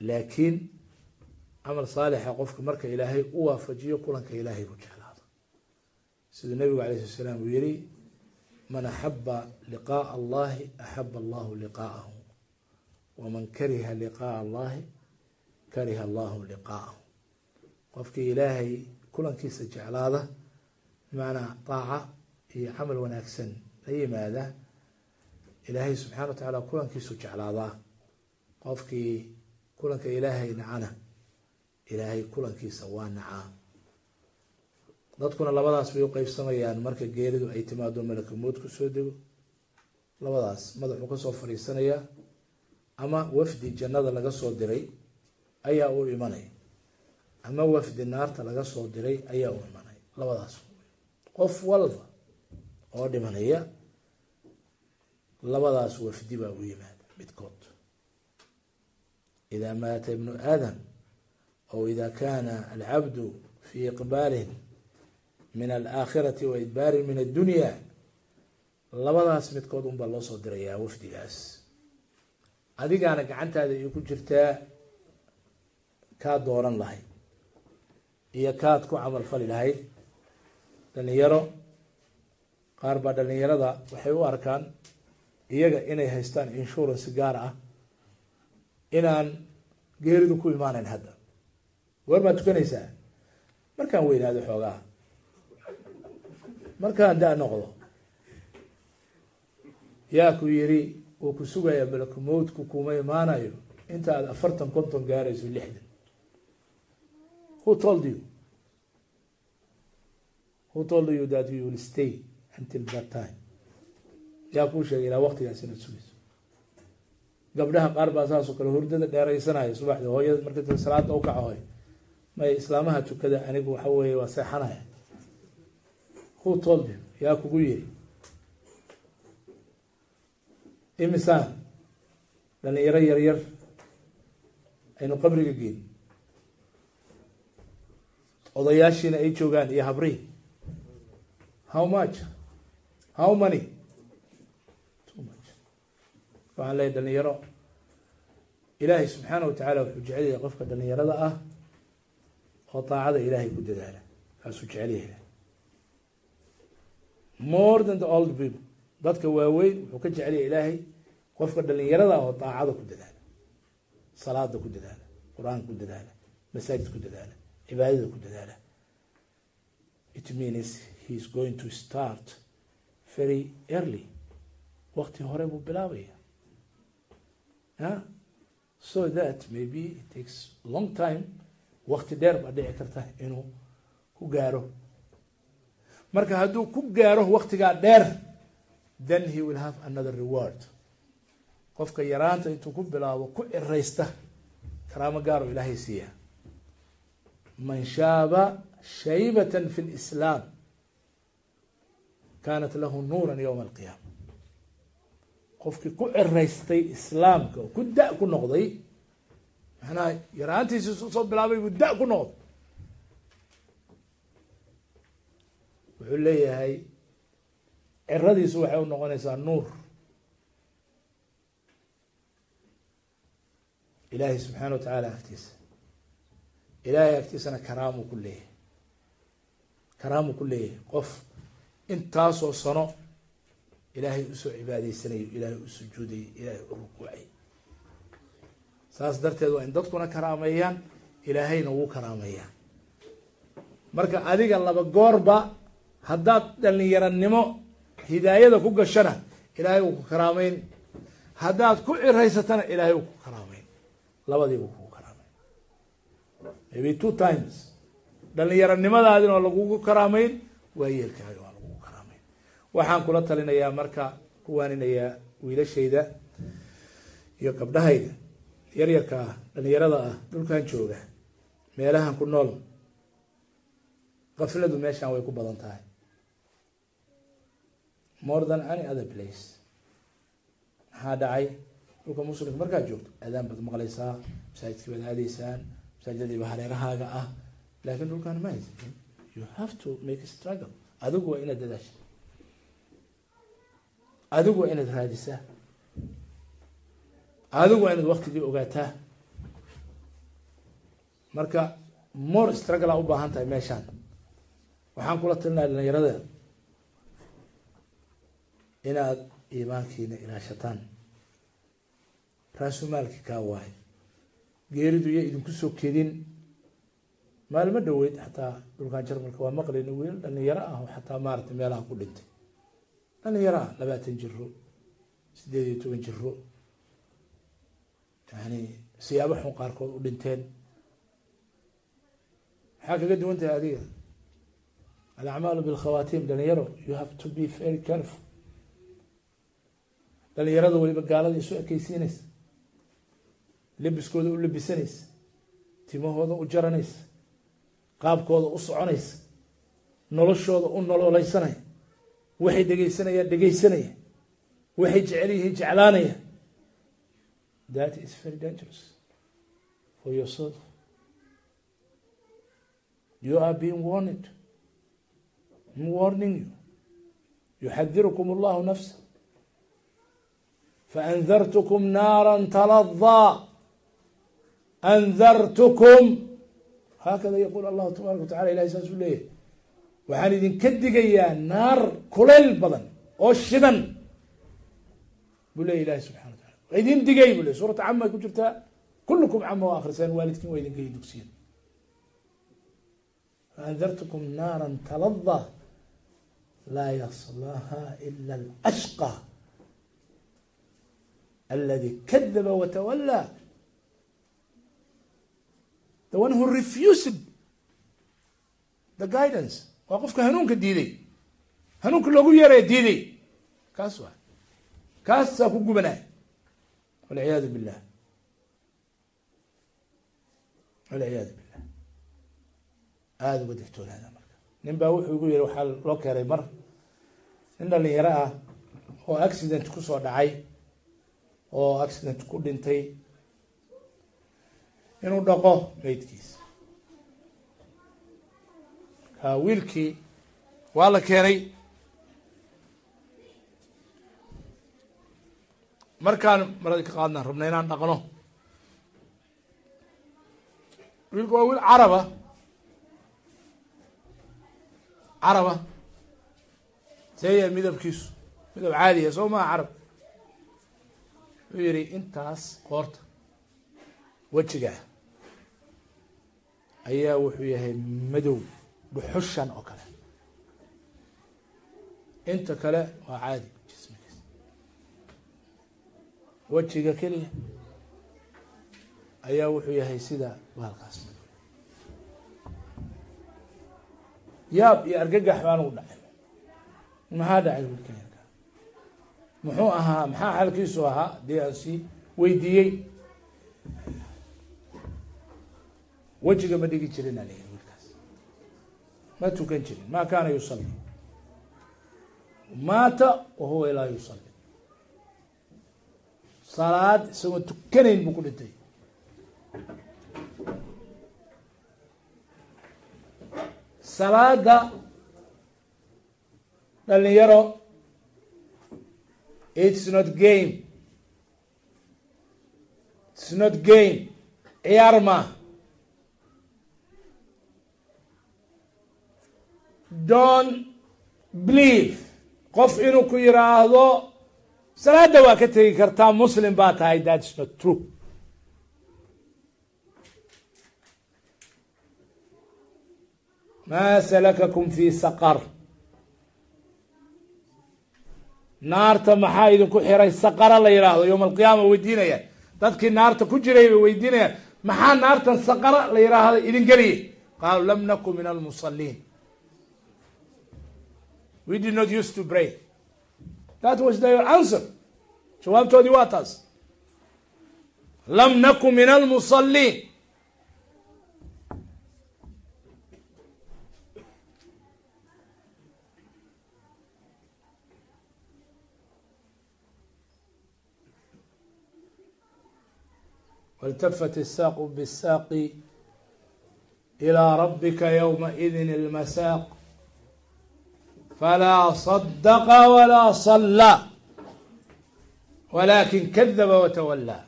Laakiin camal saalixa qofka marka ilaahay u waafajiyo kulanka ilaahay buu jeclaado. Siduu nabigu alayh slat uu yihi man axaba liqaaa allahi axaba allahu liqaa'ahu. Waman kariha liqaaa allahi kariha allahu liqaa'ahu. Qofkii ilaahay kulankiisa jeclaada bimacnaa daaca iyo camal wanaagsan la yimaada ilaahay subxana wa tacaala kulankiisu jeclaadaa. Qofkii kulanka ilaahay nacana ilaahay kulankiisa waa nacaa. Dadkuna labadaas bay u qeybsamayaan marka geeridu ay timaado malaka mood ku soo dego. Labadaas madaxuu ka soo fadhiisanayaa ama wafdi jannada laga soo diray ayaa u imanaya ama wafdi naarta laga soo diray ayaa u imanaya labadaas qof walba oo dhimanaya labadaas wafdi baa u yimaada midkood. Ida maata ibnu aadam aw ida kana alcabdu fi iqbaalin min alaakhirati wa idbaarin min addunya labadaas midkood un baa loo soo dirayaa wafdigaas. Adigaana gacantaada iyo ku jirtaa kaad dooran lahayd iyo kaad ku camal fali lahayd dhalinyaro qaar baa dhalinyarada waxay u arkaan iyaga inay haystaan insurance gaar ah inaan geeridu ku imaanayn hadda goor baad tukanaysaa? Markaan weynaado xoogaa. Markaan da- noqdo. Yaa ku yiri uu ku sugaya malaku mowtku kuma imaanayo. Inta aad afartan konton gaarayso lixdan. Who told you? Who told you that you will stay until that time? Yaa kuu sheegay ilaa waqtigaas inaad sugayso. Gabdhaha qaar baa saasoo kale hurdada dheeraysanaya subaxdii hooyada marka salaada u kaco hoy may islaamaha tukada anigu waxa weeye waa seexanaya who told you yaa kugu yiri. Imisaan dhalinyaro yaryar aynu qabriga geyn odayaashiina ay joogaan iyo habrihi how much? How many? Too much. Waxaan leeyahy dhalinyaro ilaahay subxaana wa tacaala wuxuu jecel yahay qofka dhalinyarada ah oo daacada ilaahay ku dadaala. Kaasuu jecel yahay. More than the old people. Dadka waaweyn wuxuu ka jecel yahay ilaahay qofka dhalinyarada oo daacada ku dadaala. Salaada ku dadaala qur'aanka ku dadaala masaajid ku dadaala cibaadada ku dadaala. It means he is going to start very early. Wakti hore buu bilaabaya. Ya so that maybe it takes long time wakti dheer baa dhici karta inuu ku gaaro. Marka hadduu ku gaaro waktigaa dheer then he will have another reward. Qofka yaraanta intuu ku bilaabo ku ciraysta karaamo gaaro ilaahay siiya. Man shaaba shaybatan fi lislaam kaanat lahu nuuran yowma alqiyaama qofkii ku ciraystay islaamka oo ku da- ku noqday macnaha yaraantiisi soo bilaabay buu da- ku noqday wuxuu leeyahay ciradiisu waxay u noqonaysaa nuur. Ilaahay subxaana wa tacaala agtiisa. Ilaahay agtiisana karaamu ku leeyahay. Karaamu ku leeyahay. Qof intaasoo sano ilaahay u soo cibaadaysanayo ilaahay u sujuudayo ilaahay u rukuucay saas darteed waa in dadkuna karaameeyaan ilaahayna wuu karaameeyaan marka adiga laba goorba haddaad dhalinyaranimo hidaayada ku gashana ilaahay wuu ku karaameyn. Haddaad ku ciraysatana ilaahay wuu ku karaameyn. Labadiibu kugu karaameyn. Maybe two times. Dhalinyaranimadaadina waa lagugu karaameyn waa yeelkaaga waa lagugu karaameyn. Waxaan kula talinayaa marka ku waaninayaa wiilashayda iyo gabdhahayda yaryarka ah dhalinyarada ah dhulkan jooga meelahan ku nool kafladu meeshaan way ku badan tahay. More than any other place. Maxaa dhacay? Dhulka muslimka markaad joogto aadaan baad maqlaysaa masaajidkii baad aadaysaan masaajidadiiba hareerahaaga ah. Laakin dhulkaan ma haysatin you have to make a struggle. Adigu waa inaad dadaasha adigu waa inaad raadisaa adigu waa inaad waktigii ogaataa. Marka more struggle aa u baahan tahay meeshaan. Waxaan kula talinaya dhalinyarada inaad iimaankiina ilaashataan. Raasumaalkii kaa waayo geeridu iyo idinku soo kedin. Maalmo dhaweyd xataa dhulkan jarmalka waa maqlayna wiil dhalinyaro ah xataa maarata meelaha ku dhintay. Dhalinyaro ah labaatan jiro sideed iyo toban jiro yani siyaabo xun qaarkood u dhinteen. Maxaa kaga duwan tahay adiga? Alacmaalu bilkhawaatiim dhalinyaro you have to be very careful. Dhalinyarada weliba gaalada isu ekeysiinaysa lebiskooda u lebisanaysa timahooda u jaranaysa. Qaabkooda u soconaysa. Noloshooda u nololeysanaya waxay dhegeysanayaan dhegeysanaya waxay jecel yihiin jeclaanaya that is very dangerous for yourself. You are being warned. I'm warning you. يحذركم الله نفسه فأنذرتكم نارا تلظى أنذرتكم هكذا يقول الله تبارك وتعالى إلهي saas u leeyahy waxaan idinka digayaa naar kulayl badan oo shidan buu leeya ilahi subxana wa taala waa idin digay buu ley suurata cama ay ku jirtaa kullukum cama waa akriseen waalidkiin waa idin geyi dugsiyan faandartukum naara talada laa yaslaha ila alashqa aladi kadaba watawallaa the one who refused the guidance waa qofka hanuunka diiday. Hanuunka loogu yeeraya diiday. Kaas waa. Kaasaa ku gubanaya walciyaadu billah walciyaadu billah aada uga digtoonaada marka nin baa wuxuu igu yihi waxaa loo keenay mar nin dhalinyaro ah oo accident ku soo dhacay oo accident ku dhintay inuu dhaqo meydkiisa ka wiilkii waa la keenay markaan maradi ka qaadna rabna inaan dhaqno. Wiilku waa wiil caraba. Caraba. Seeya midabkiisu. Midab caadiya soo maha carab. Wuxuu yihi intaas qoorta wejigaa ayaa wuxuu yahay madow dhuxushan oo kale. Inta kale waa caadi wejiga keliya ayaa wuxuu yahay sida baalkaas yaab iyo argagax baan u dhacay. Maxaa dhacay wiilkan yarka? Muxuu ahaa maxaa xalkiisu ahaa? Dee aan sii weydiiyey. Wejiga ma dhigi jirin ala yiri wiilkaas ma tukan jirin. Ma kaana yusalli. Maata wahuwa laa yusalli salaad isagoo tukanayn buu ku dhintay. Salaada dhalinyaro its not game. Its not game. Ciyaar ma don't believe. Qof inuu ku yiraahdo salaada waa ka tegi kartaa muslim baa tahay that's not true. Ma salakakum fi saqar. Naarta maxaa idinku xiray? Saqara la yidhaahdo yowma alqiyaama weydiinaya. Dadkii naarta ku jiray bay weydiinayaan. Maxaa naartan saqara la yidhaahdo idin geliyay qaaluu lam naku min almusaliin we did not use to pray that was their answer. Jawaabtoodii waa taas lam naku min almusaliin waltafat isaaqu bisaaqi ilaa rabbika ywmaidin lmasaaq falaa صadaqa walaa صallaa walakin kadaba watawallaa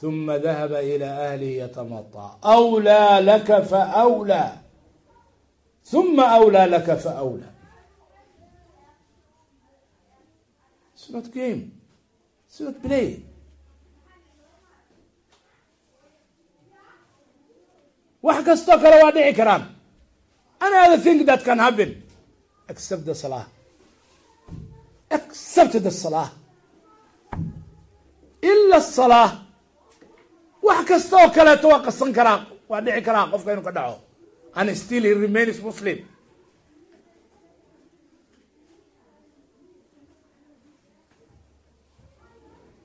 ثuma dahaba ilى ahlihi yatamaطa أwlىa laka faأwlىa ثuma أwlىa laka faأwlىa It's not game. It's not play. wax kastoo kale waa dhici karaan any other thing that can happen. Except the salah. Except the salah. Ila salah. Wax kasta oo kaleeto waa qasan karaa waa dhici karaa qofka inuu ka dhaco. And still he remains muslim.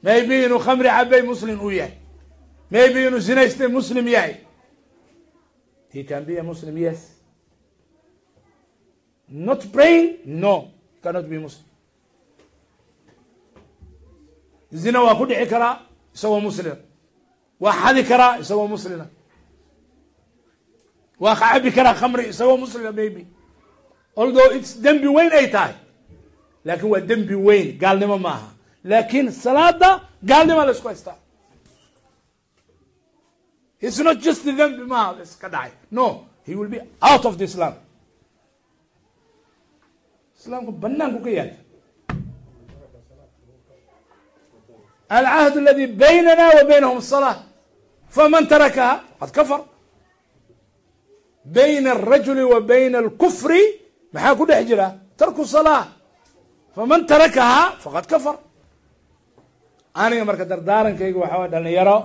Maybe inuu khamri cabay muslim uu yahay. Maybe inuu zinaystay muslim yahay. He can be a Muslim, yes. Not praying, no, cannot be Muslim. Zina waa ku dhici karaa isagoo muslim. Waa xadi karaa isagoo muslina waa ka cabi karaa khamri isagoo muslina maybe. Although its dembi weyn ay tahay. Laakin waa dembi weyn gaalnimo maaha. Laakin salaada gaalnima la isku haystaa it's not just dembi maaha iska dhacay. No he will be out of the islam islaamku banaanku ka yaalla alcahd aladi baynana wa baynahum salaa faman tarakaha qad kafar. Bayna alrajuli wa bayna alkufri maxaa ku dhex jira? Tarku salaa faman tarakahaa faqad kafar. Aniga marka dardaarankayga waxaa way dhalinyaro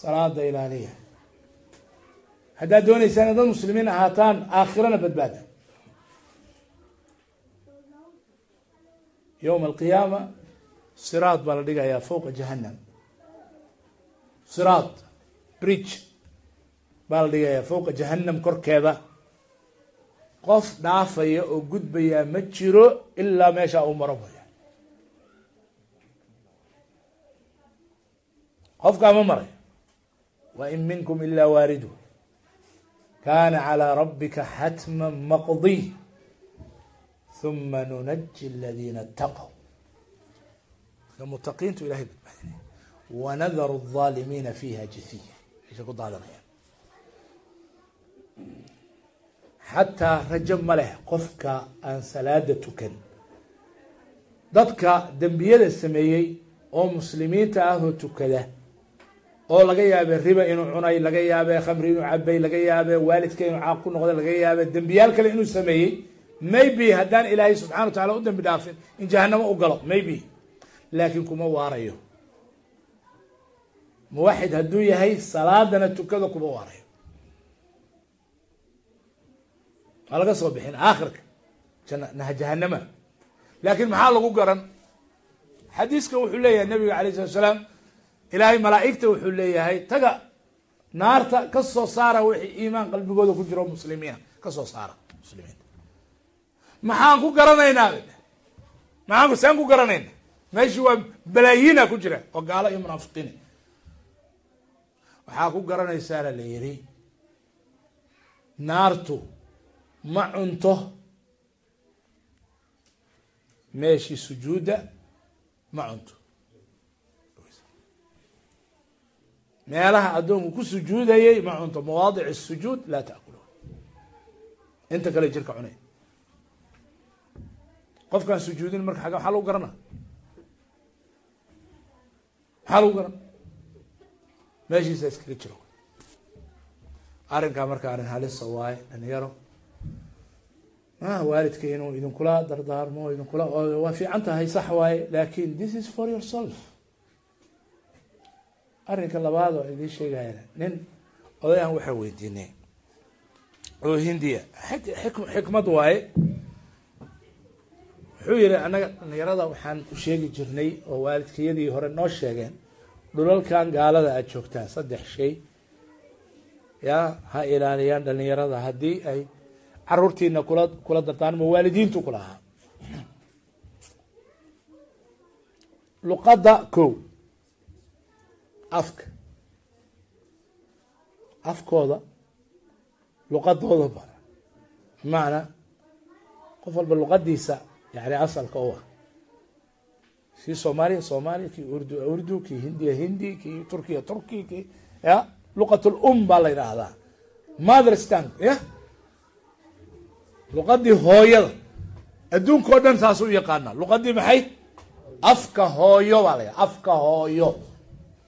salaada ilaaliya haddaad dooneysaan dad muslimiin ahaataan aakhirana badbaada yowma alqiyaama siraad baa la dhigayaa fowqa jahannam. Siraad bridge baa la dhigayaa fowqa jahannam korkeeda. Qof dhaafaya oo gudbayaa ma jiro ilaa meeshaa uu maro mooya. Qofkaa ma maray. Wa in minkum ilaa waaridu kana calى rabika xatma maqdiy huma nunaji aladiina اtaqw ka mutaqiintu ilahay badbaadinaya wanadaru الظaalimiina fiiha jithiya meesha ku daadanaya xataa rajo ma leh qofka aan salaada tukan dadka dembiyada sameeyey oo muslimiinta ah oo tukada oo laga yaabe riba inuu cunay laga yaabe khamri inuu cabay laga yaabe waalidka inuu caaq ku noqday laga yaabe dembiyaal kale inuu sameeyey maybe haddaan ilaahay subxana wa tacala u dembi dhaafin in jahanamo u galo maybe. Laakin kuma waarayo. Muwaxid hadduu yahay salaadana tukada kuma waarayo. Waa laga soo bixin aakhirka jana jahanama laakin maxaa lagu garan? Xadiiska wuxuu leeyahay nabiga alayh salatu salaam ilaahay malaa'igta wuxuu leeyahay taga naarta ka soo saara wixii iimaan qalbigooda ku jiro muslimiina ka soo saara muslimiinta. Maxaan ku garanaynaa? Maxaan saan ku garanayna meeshii waa balaayiina ku jira oo gaalo iyo munaafiqiin. Waxaa ku garanaysaana la yidhi naartu ma cunto meeshii sujuudda ma cunto meelaha addoonku ku sujuudayay ma cunto mawaadic الsujuud laa taakuluh inta kale jirka cunay. Qofkaan sujuudin marka xagga maxaa lagu garana. Maxaa lagu garan meeshiisa iskaga jiro. Arrinkaa marka arrin halisa waaye dhalinyaro ma waalidka inuu idinkula dardaarmo idinkula waa fiican tahay sax waaye laakiin this is for yourself arrinka labaad oo idiin sheegayana nin odayan waxaa weydiinay. Oo hindiya xikmad waaye. Wuxuu yihi annaga dhalinyarada waxaan u sheegi jirnay oo waalidkayadii hore noo sheegeen dhulalkan gaalada aad joogtaan saddex shay. Ya ha ilaaliyaan dhalinyarada haddii ay caruurtiina kula kula dartaan ma waalidiintu kulahaa luqadda ko afka afkooda luqadooda bara bimacnaa qof walba luqadiisa yani asalka u ah. Kii soomaaliya soomaaliya kii urdu urdu kii hindiya hindi kii turkiya turki ki ya luqat lum baa la yidhaahdaa. Mother stank ya. Luqadii hooyada adduunka o dhan saas u yaqaana luqadii maxay? Afka hooyo baa la yidhaha afka hooyo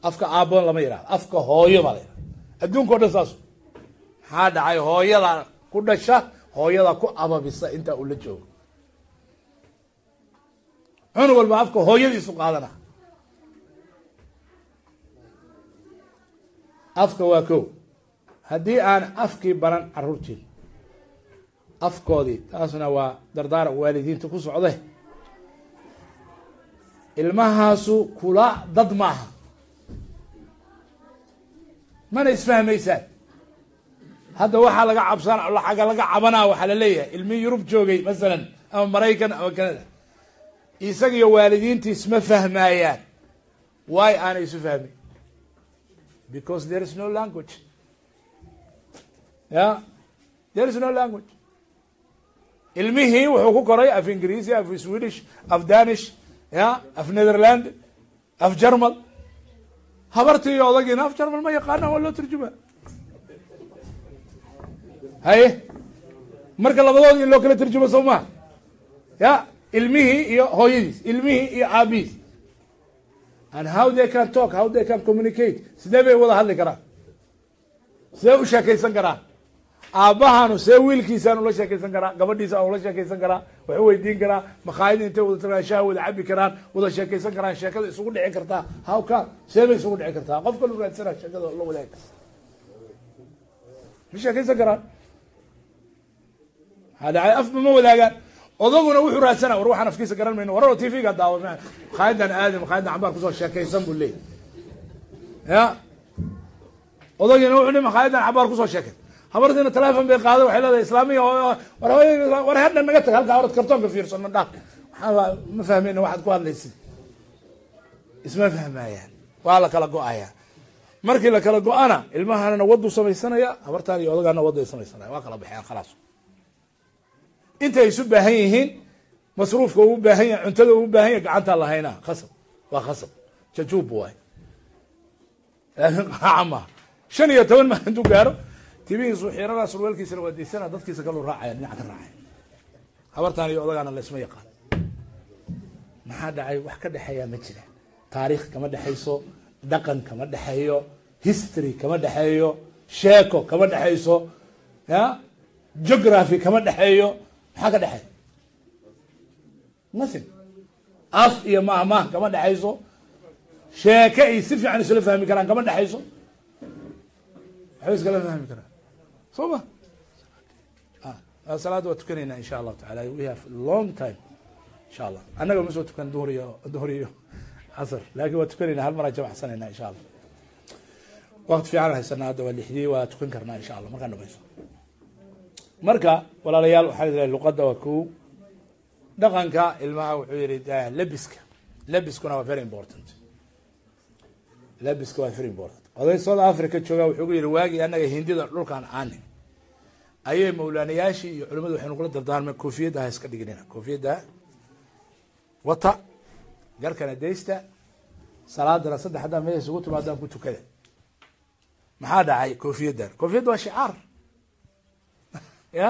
afka aaboon lama yidhahdo afka hooyo baa la yidhahda adduunka o dhan saas. Maxaa dhacay? Hooyada ku dhasha hooyada ku ababisa intaa ula joogo. Cunug walba afka hooyadiisu qaadana. Afka waa ko haddii aan afkii baran caruurtiin afkoodii taasna waa dardaara waalidiinta ku socde ilmahaasu kula dad maaha mana isfahmaysaan hadda waxaa laga cabsan aga laga cabanaa waxaa la leeyahay ilmi yurub joogay masalan ama maraykan ama canada isaga iyo waalidiinta isma fahmaayaan. Why aanay isu fahmin? Because there is no language. Ya there is no language. Ilmihii wuxuu ku koray af ingiriisi af swedish af danish ya af netherland af jermal habartii iyo odagiina af jermal ma yaqaana waa loo turjuma haye marka labadood in loo kala turjumo soo maha ya ilmihii iyo hooyadiis ilmihii iyo aabihiis and how they can talk how they can communicate sidee bay wada hadli karaan sidee u sheekaysan karaan aabbahanu see wiilkiisaan ula sheekaysan karaa gabadhiisa aan ula sheekaysan karaa wax u weydiin karaa makhaayada intay wada tagaan shaha wada cabi karaan wada sheekaysan karaan sheekada isugu dhici kartaa. How can see bay isugu dhici kartaa. Qof kalu raadsana sheekada la wadaag ma sheekaysan karaan. Dhacay afba ma wadaagaan. Odaguna wuxuu raadsana war waxaan afkiisa garan mayno. Wararo t v-ga daawa makaayadan aadam makaayadan cambaar ku soo sheekaysan buu leeyay ya? Odagiina wuxuu hi makaayadan cabaar ku soo sheekay habartiina telefon bay qaaday waxay leedahay islaamiya war hedhan naga tag halkaa orad kartoonka fiirsano dhaaf maxaa ma fahmayna waxaad ku hadlaysid. Isma fahmayaan waa la kala go'ayaa. Markii la kala go-ana ilmahanana wadu samaysanaya habartaan iyo odagaana wadu ay samaysanaya waa kala baxeen khalaas. Intay isu baahan yihiin masruufka uu baahan yahay cuntada uu baahan yahay gacantaa lahayna khasab waa khasab. Jajuub waay. Laakin qaaca maaha shan iyo toban maa intuu gaaro tibihiisu xiirada surweelkiisana waa daysana dadkiisa kaluu raacaya dhinac ka raacaya. Habartaan iyo odagaana laysma yaqaan. Maxaa dhacay? Wax ka dhexeeyaa ma jira. Taariikh kama dhexayso dhaqan kama dhexeeyo history kama dhexeeyo sheeko kama dhexayso ya? Geography kama dhexeeyo maxaa ka dhexeeya? Nothing. Af iyo mahmah kama dhexayso sheeke ay si fiican isula fahmi karaan kama dhexayso. Waxbay iskala fahmi karaan soo ma salaada waa tukanayna insha allahu taala. We have long time insha allah annaga ma soo tukan duhur iyo duhur iyo casr laakin waa tukanayna hal maraa jamacsanayna insha allah wakti fiican haysana hadda waa lixdii waa tukan karnaa insha allah markaan dhamayso marka walaalayaal waxaa idhaha luqadda waa ko dhaqanka ilmaha wuxuu yihi lebiska lebiskuna waa very important. Lebiska waa very important. Oday south africa jooga wuxuu ku yihi waagii annaga hindida dhulkaan aani ayay mawlaanayaashii iyo culimadu waxay nugula dardaarmeen koofiyadda ha iska dhiginina koofiyadda wata garkana daysta salaadana saddex haddaan meesha isugu timaadaan ku tukada. Maxaa dhacay koofiyaddan? Koofiyadda waa shicaar. Ya?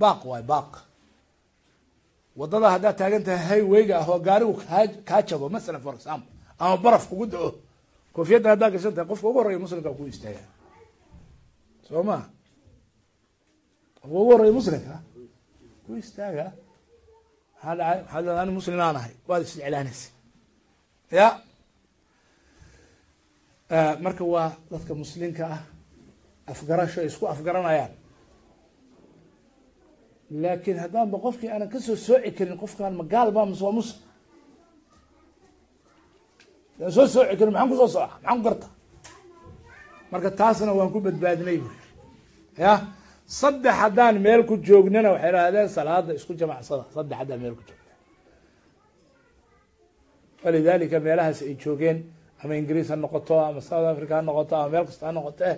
Baaq waay baaq. Wadada haddaad taagan tahay highwayga ah oo gaarigu kaa kaa jabo masalan for example ama baraf kugu da'o koofiyaddan haddaad gashan tahay qofka ugu horreya muslimka ku istaaga soo ma ugu horreya muslimka ku istaaga. Maxaa dhacay maxaa leeda ani muslim aan ahay waad isjeclaanaysa ya. Marka waa dadka muslimka ah afgarasho isku afgaranayaan. Laakin haddaanba qofkii aanan ka soo sooci karin qofkaan ma gaal ba mise waa muslim aan soo sooci karin maxaan ku soo sooca? Maxaan ku garta marka taasna waan ku badbaadinay bu ya saddex haddaan meel ku joognana waxay idhahdeen salaada isku jamacsada. Saddex haddaan meel ku joogna walidalika meelahaas ay joogeen ama ingiriis ha noqoto ama south africa ha noqoto ama meel kasta ha noqoto eh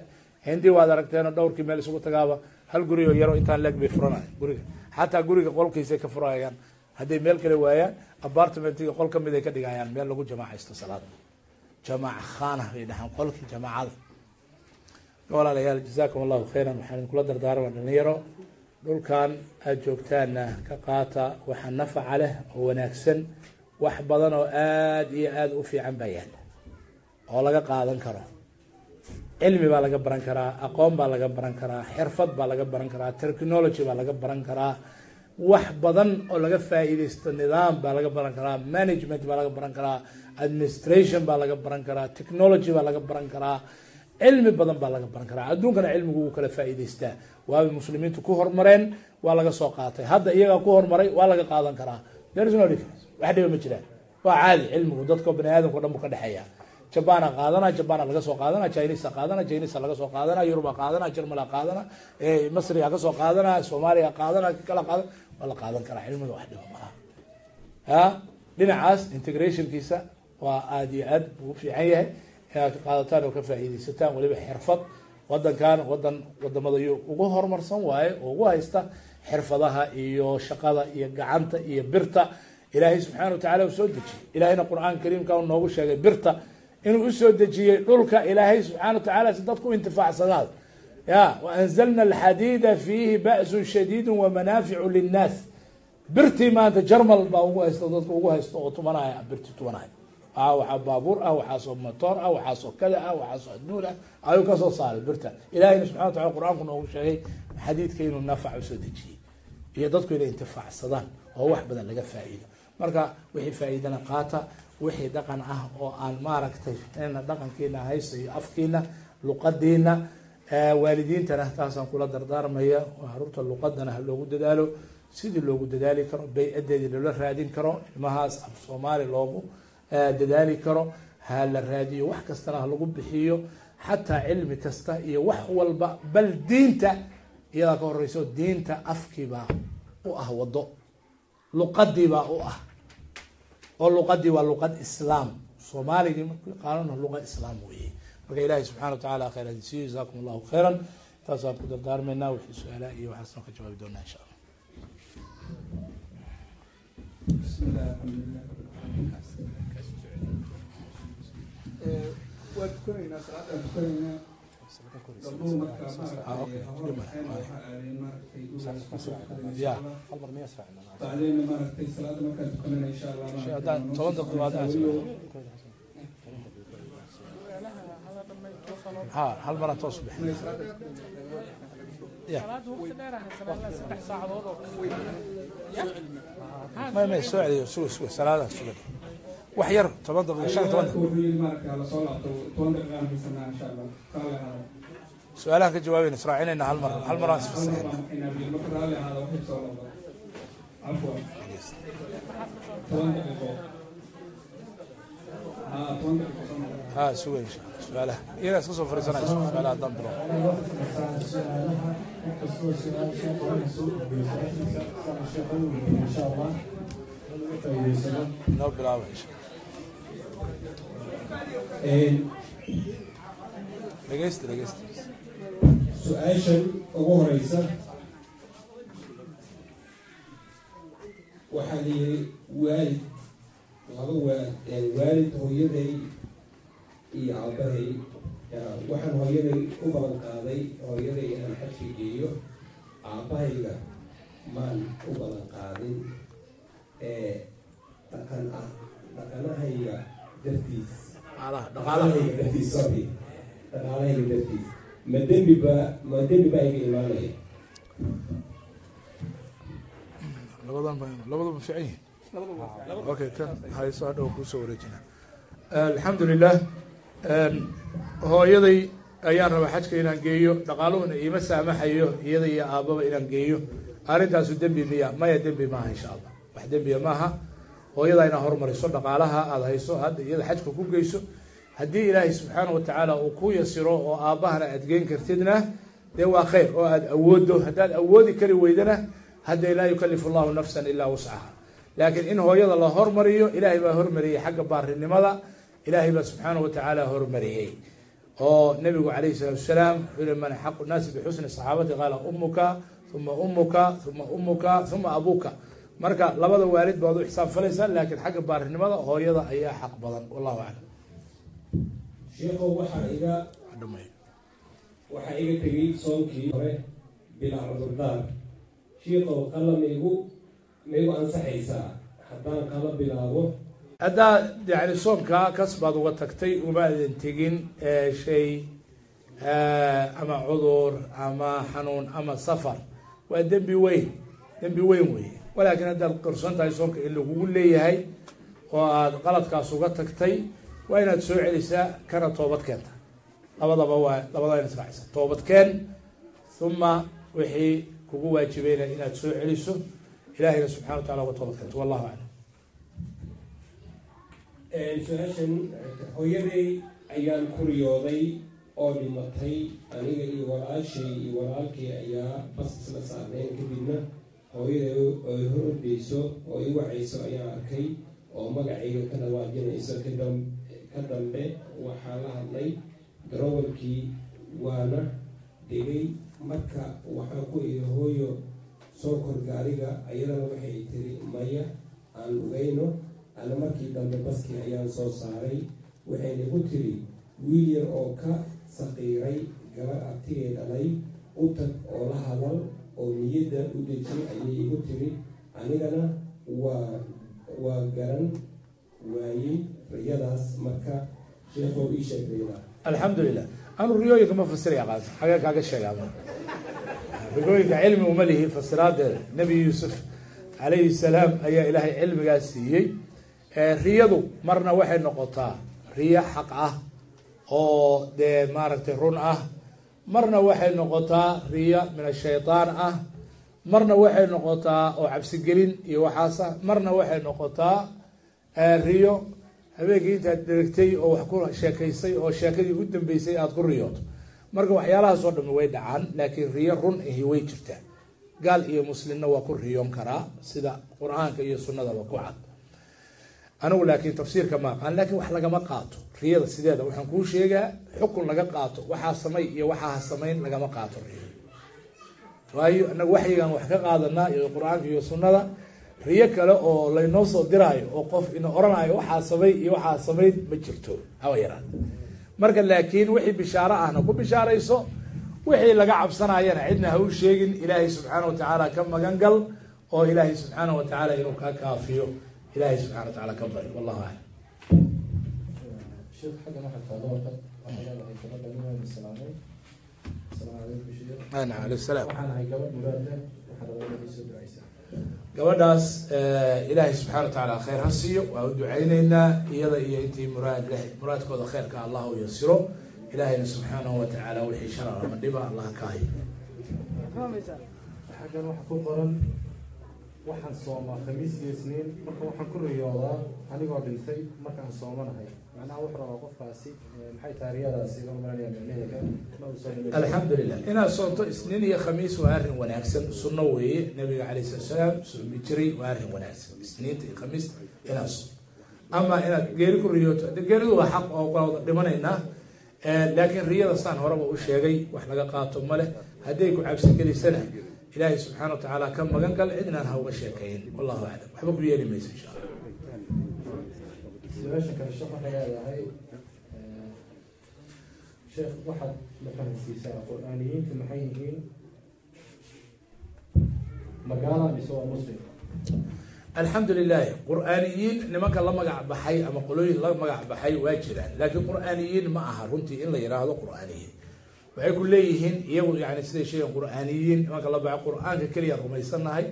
hindi waad aragteen oo dhowrkii meel isugu tagaaba. Hal guri oo yaro intaan leeg bay furanayan guriga. Xataa guriga qolkiisay ka furayaan. Hadday meel kale waayaan apartmentiga qol ka mid ay ka dhigayaan meel lagu jamaacaysto salaada jamaac khana bay dhahaan qolkii jamaacada walaalayaal jazakum allahu khayran. Waxaan idinkula dardaarama dhalinyaro. Dhulkan aada joogtaana ka qaata waxa nafaca leh oo wanaagsan. Wax badan oo aada iyo aada u fiican baa yaalla oo laga qaadan karo. Cilmi baa laga baran karaa aqoon baa laga baran karaa xirfad baa laga baran karaa technology baa laga baran karaa. Wax badan oo laga faa'iideysto nidaam baa laga baran karaa management baa laga baran karaa administration baa laga baran karaa technology baa laga baran karaa cilmi badan baa laga baran karaa. Adduunkana cilmigu wuu kala faa'iideystaa waabay muslimiintu ku hormareen waa laga soo qaatay. Hadda iyagaa ku hormaray waa laga qaadan karaa. Wax dhiba ma jiraan. Waa caadi cilmigu dadka bani aadamka dhan buu ka dhexeeya jabana qaadana jabana laga soo qaadana chinisa qaadana chinisa laga soo qaadana yuruba qaadana jermala qaadana masriga ka soo qaadana soomaaliya qaadana kala qaadan waa la qaadan karaa. Cilmiga wax dhiba malaha ya dhinacaas integrationkiisa waa aada iyo aad buu fiican yahay inaad qaadataan oo ka faa'iidaysataan weliba xirfad. Wadankan wadan waddamada ugu horumarsan waaye oo ugu haysta xirfadaha iyo shaqada iyo gacanta iyo birta. Ilaahay subxaana watacala uu soo dejiyey ilahayna qur'aan kariimka u noogu sheegay birta. Inuu u soo dejiyey dhulka ilaahay subxana watacala si dadku u intifacsadaad ya waanzalna alxadiida fiihi ba'sun shadiidu wamanaaficu linnaas. Birtii maanta jarmal baa ugu haysta dadka ugu haysta oo tumanaya birtii tumanaya a waxaa baabuur ah waxaasoo motoor ah waxaasoo kada ah waxaasoo adduun ah. Ayuu ka soo saaray birta. Ilahayna subxana wa tacala qur'aanku noogu sheegay xadiidka inuu nafac u soo dejiyey. Iyo dadku inay intifaacsadaan oo wax badan laga faa'iido. Marka wixii faa'iidana qaata wixii dhaqan ah oo aan maaragtay ina dhaqankiina haysta iyo afkiina luqadiina waalidiintana taasaan kula dardaarmaya. Caruurta luqadana ha loogu dadaalo. Sidii loogu dadaali karo bay-adeedii loola raadin karo ilmahaas af soomaali loogu dadaali karo ha la raadiyo wax kastana ha lagu bixiyo xataa cilmi kasta iyo wax walba bal diinta iyadaa ka horeyso diinta afkiibaa u ah wado luqadiibaa u ah. Oo luqadii waa luqad islaam. Soomaaligii markii qaanuna luqa islaam weeye. Marka ilaahay subxana watacala khayr adisiyo jazakum allahu khayran. Taasaan ku dardaarmaynaa wixii su'aalaha iyo waxaasna ka jawaabi doonaa insha allah waa tukanaynaa salaada tukanaynaa gabdhuhu markaa maaragtay hore baxeen waxaa aadeen maaragtay salaada markaan tukanana insha allah hal maraan toos ya may may soo celiyo suga suga salaadaha suga wax yar toban daqiiqo toban su'aalahan ka jawaabayna israacinayna hal mar hal mar isfasaxayna soo noqon ha suga insha allah su'aalaha. Iyagaa iska soo fariisanayso su'aalaha haddaan bilo noo bilaaba insha su'aashan ugu horeysa. Waxaa la yiri waalid. Laba waa waalid hooyaday iyo aabahay. Waxaan hooyaday u balan qaaday hooyaday inaan xajka geeyo aabahayga maan u balan qaadin. Ee dhaqan ah dhaqanahayga dartiis dhaqaalahayga ma dembi baa iga imaanaya alxamdulilah hooyaday ayaan rabaa xajka inaan geeyo dhaqaaluhuna iima saamaxayo iyada iyo aababa inaan geeyo. Arrintaasu dembi miya maya dembi maaha insha allah. Wax dembiya maaha hooyada inaad hormariso dhaqaalaha aada hayso hadda iyada xajka ku geyso haddii ilaahay subxaana watacaala uu ku yasiro oo aabbahana aad geen kartidna dee waa khayr oo aada awoodo. Haddaad awoodi kari weydana hadda laa yukalifu llahu nafsan ilaa wuscaha laakiin in hooyada la hormariyo ilaahay baa hormariyey xagga baarinimada ilaahay baa subxaana watacaala hormariyey. Oo nabigu calayhi salaatu wasalaam wuxuu yihi man xaqu naasi bixusni saxaabati? Qaala umuka uma umuka uma umuka uma abuka marka labada waalid baad u xisaab falaysaa laakiin xagga baarinimada hooyada ayaa xaq badan. Wallahu aclam. Sheekhow waxaa iga waxaa iga tegay soonkii hore bilaa cudurdaar shiikow qala maigu maigu ansaxaysaa haddaan qala bilaabo. Haddaa yani soonkaa kas baad uga tagtay uma adan tegin shay ama cudur ama xanuun ama safar. Waa dembi weyn dembi weyn weeye walaakiin haddaad qarsoon tahay soonka in lagugu leeyahay oo aada qaladkaas uga tagtay waa inaad soo celisaa kana toobad keenta labadaba waa labadaba inaad israacisa toobadkeen uma wixii kugu waajibayna inaad soo celiso ilahayna subxana wa tacala uga toobad keento wallahu aclam. Su'aashan hooyaday ayaan ku riyooday oo dhimatay aniga iyo walaashay iyo walaalkii ayaa bas isla saarneen kadibna hooyaday oo hordayso oo i wacayso ayaan arkay oo magacayga ka dhawaajinayso ka dambe waxaa la hadlay darowalkii waana dhigay marka waxaan ku iri hooyo soo kor gaariga ayadana waxay tiri maya aan lugayno ana markii dambe baskii ayaan soo saaray waxayna igu tiri wiil yar oo ka saqiiray gabar artigay dhalay u tag oo la hadal oo niyadda u deji ayay igu tiri anigana waa waa garan waayey riyadaas marka sheekhow ii sheeg riyada alxamdu lilah anu riyooyinka ma fasiraya qaas xagee kaaga sheegaa ma riyooyinka cilmi uma lihi fasiraadeeda. Nebi yuusuf calayhi salaam ayaa ilaahay cilmigaas siiyey. Riyadu marna waxay noqotaa riyo xaq ah oo dee maaragtay run ah marna waxay noqotaa riyo min ashaytaan ah marna waxay noqotaa oo cabsigelin iyo waxaas ah marna waxay noqotaa riyo. Habeenkii intaad dheregtay oo wax ku sheekaysay oo sheekadii u dambeysay aada ku riyooto marka waxyaalahaas oo dhami way dhacaan laakiin riyo run ahi way jirtaa. Gaal iyo muslimna waa ku riyoon karaa sida qur'aanka iyo sunnadaba ku cad anigu laakiin tafsiirka ma aqaan laakiin wax lagama qaato. Riyada sideeda waxaan kuu sheegaa xukun laga qaato. Waxaa samay iyo waxaa samayn lagama qaato riyo. Waayo anagu waxyigaan wax ka qaadanaa iyo qur'aanka iyo sunnada riyo kale oo laynoo soo diraayo oo qof ina oranayo waxaa samay iyo waxaa samayn ma jirto. Hawa yaraad. Marka laakiin wixii bishaaro ahna ku bishaarayso wixii laga cabsanayana cidna ha u sheegin ilaahay subxaana wa tacaala ka magan gal oo ilaahay subxaana wa tacaala inuu kaa kaafiyo ilaahay subxana wa tacaala ka bari wallahu aclam gabadhaas ilaahay subxana wa tacaala khayr ha siiyo waa u ducayneynaa iyada iyo intii muraad leh muraadkooda khayrka allah u yasiro ilaahayna subxaanahu wa tacaala wixii sharar ama dhiba allah ka hayo xaggan waxaa ku qoran waxaan soomaa khamiis iyo isniin marka waxaan ku riyoodaa anigoo dhintay markaan soomanahay. Macnaha wuxuu rabaa qofkaasi maxay tahay riyadaasi? Loo maranaya micnaheeda ma uu soo heli alxamdu lilah inaad soonto isniin iyo khamiis waa arrin wanaagsan. Sunno weeye nabiga calayh salatu salaam soomi jiray waa arrin wanaagsan. Isniinta iyo khamiista inaad soonto ama inaad geeri ku riyooto. De geeridu waa xaq oo wada dhimanaynaa laakiin riyada saan horeba u sheegay wax laga qaato male hadday ku cabsi ilaahay subxaana wa tacaala ka magan gal cidnaan ha uga sheekayn. Wallahu aclam waxba ku yeeli maysa insha allah. Su'aasha kale sheekh waxay leedahay eh, sheekh waxaad la fahansiisaa qur'aaniyiintu maxay yihiin? Magaala mise waa muslim. Alxamdu lilahi qur'aaniyiin nimanka la magac baxay ama qolooyin la magac baxay waa jiraan. Laakiin qur'aaniyiin ma aha runtii in la yidhaahdo qur'aaniyiin waxay ku leeyihiin iyagu yani siday sheegen qur'aaniyiin nimanka la baxay qur'aanka keliya rumaysanahay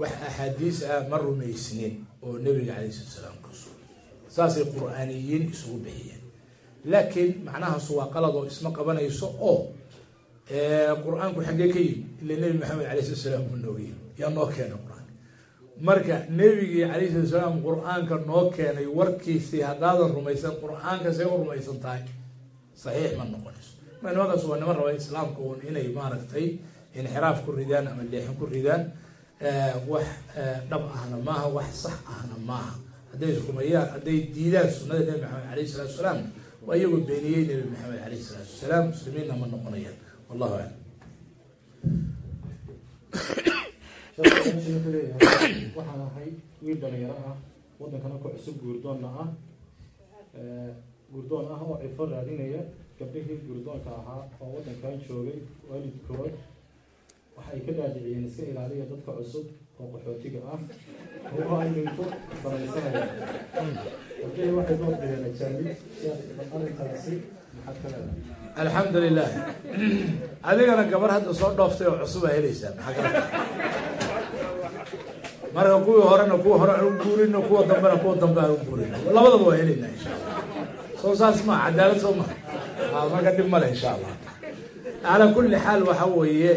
wax axaadiis ah ma rumaysnin oo nebiga calayh salatu salaam ku sugan. Saasay qur'aaniyiin isugu bixiyeen. Laakiin macnahaas waa qalad oo isma qabanayso oo qur'aanku xaggee ka yimi ila nebi maxamed alayh salatu salaam uu nooga yaa noo keena qur'aanka marka nebigii calayh salatu salaam qur'aanka noo keenay warkiisii haddaadan rumaysan qur'aanka see u rumaysan tahay saxiix ma noqonayso ma waa niman raba islaamka un inay maaragtay inxiraaf ku ridaan ama leexin ku ridaan wax dhab ahna maaha wax sax ahna maaha hadday rumeeyaan hadday diidaan sunada nebi maxamed alayh salatu salaam waa iyagoo beeniyey nebi maxamed alayh salatu wasalaam muslimiinna ma noqonayaan wallahu aclam waxaan ahay wiil dhalinyaro ah waddankana ku cusub guurdoonna ah Eh, guurdoon ah oo cifo raadinaya gabdhihii guurdoonka ahaa oo waddankan joogay waalidkood waxay ka dhaadhiciyeen iska ilaaliya dadka cusub oo qaxootiga ah oo ay samaysanaya gabdhihii waxay door bideen ajaanib arrintaasi alxamdu lilah adigana gabar hadda soo dhooftay oo cusub aa helaysaa marka kuwii horena kuwa hore aan u guurino kuwa dambena kuwa dambe aan u guurino labadaba waa helaynaa insha allah. Soo saas ma cadaalad soo ma. a marka dhib male insha allah calaa kulli xaal waxa weeye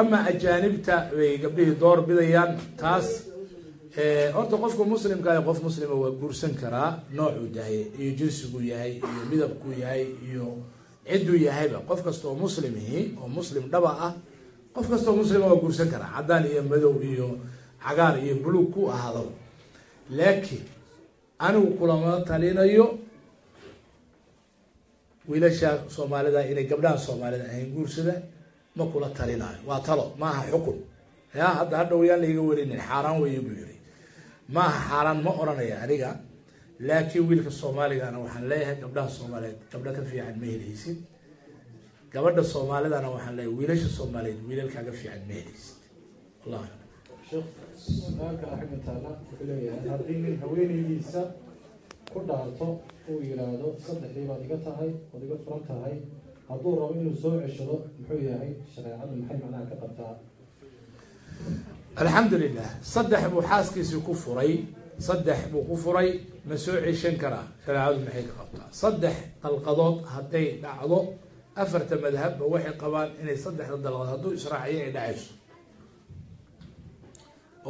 ama ajaanibta bay gabdhihii door bidayaan taas horta qofka muslimka ah qof muslima waa guursan karaa noocuu yahay iyo jinsiguu yahay iyo midabkuu yahay iyo cidduu yahayba qof kasta oo muslimihi oo muslim dhaba ah qof kasta oo muslima waa guursan karaa. Caddaan iyo madow iyo cagaar iyo buluug ku ahaado. Laakiin anigu kulama talinayo wiilasha soomaalida inay gabdhaha soomaalida ahayn guursada ma kula talinayo. Waa talo maaha xukun. Ya hadda hadhow yaan laiga warinin xaaraan weeye buu yiri maaha xaaraan ma oranaya aniga laakiin wiilka soomaaligana waxaan leeyahay gabdhaha soomaaliyeed gabdho ka fiican ma helaysid gabadha soomaalidana waxaan leeyahay wiilasha soomaaliyeed wiilalkaaga fiican ma helaysid wallahi sheekh su'aalka xagga taala wuxuu leeyahay haddii nin haweenaydiisa ku dhaarto uu yidhaahdo saddexdii baad iga tahay ood iga furan tahay. Hadduu rabo inuu soo ceshado muxuu yahay shareecadu maxay macnaha ka qabtaa? Alxamdu lilah saddex buu xaaskiisii ku furay saddex buu ku furay ma soo ceshan karaa shareecadu maxay ka qabtaa? Saddex dalqadood hadday dhacdo afarta madhabba waxay qabaan inay saddexda dalqadood hadduu israaciyo ay dhacayso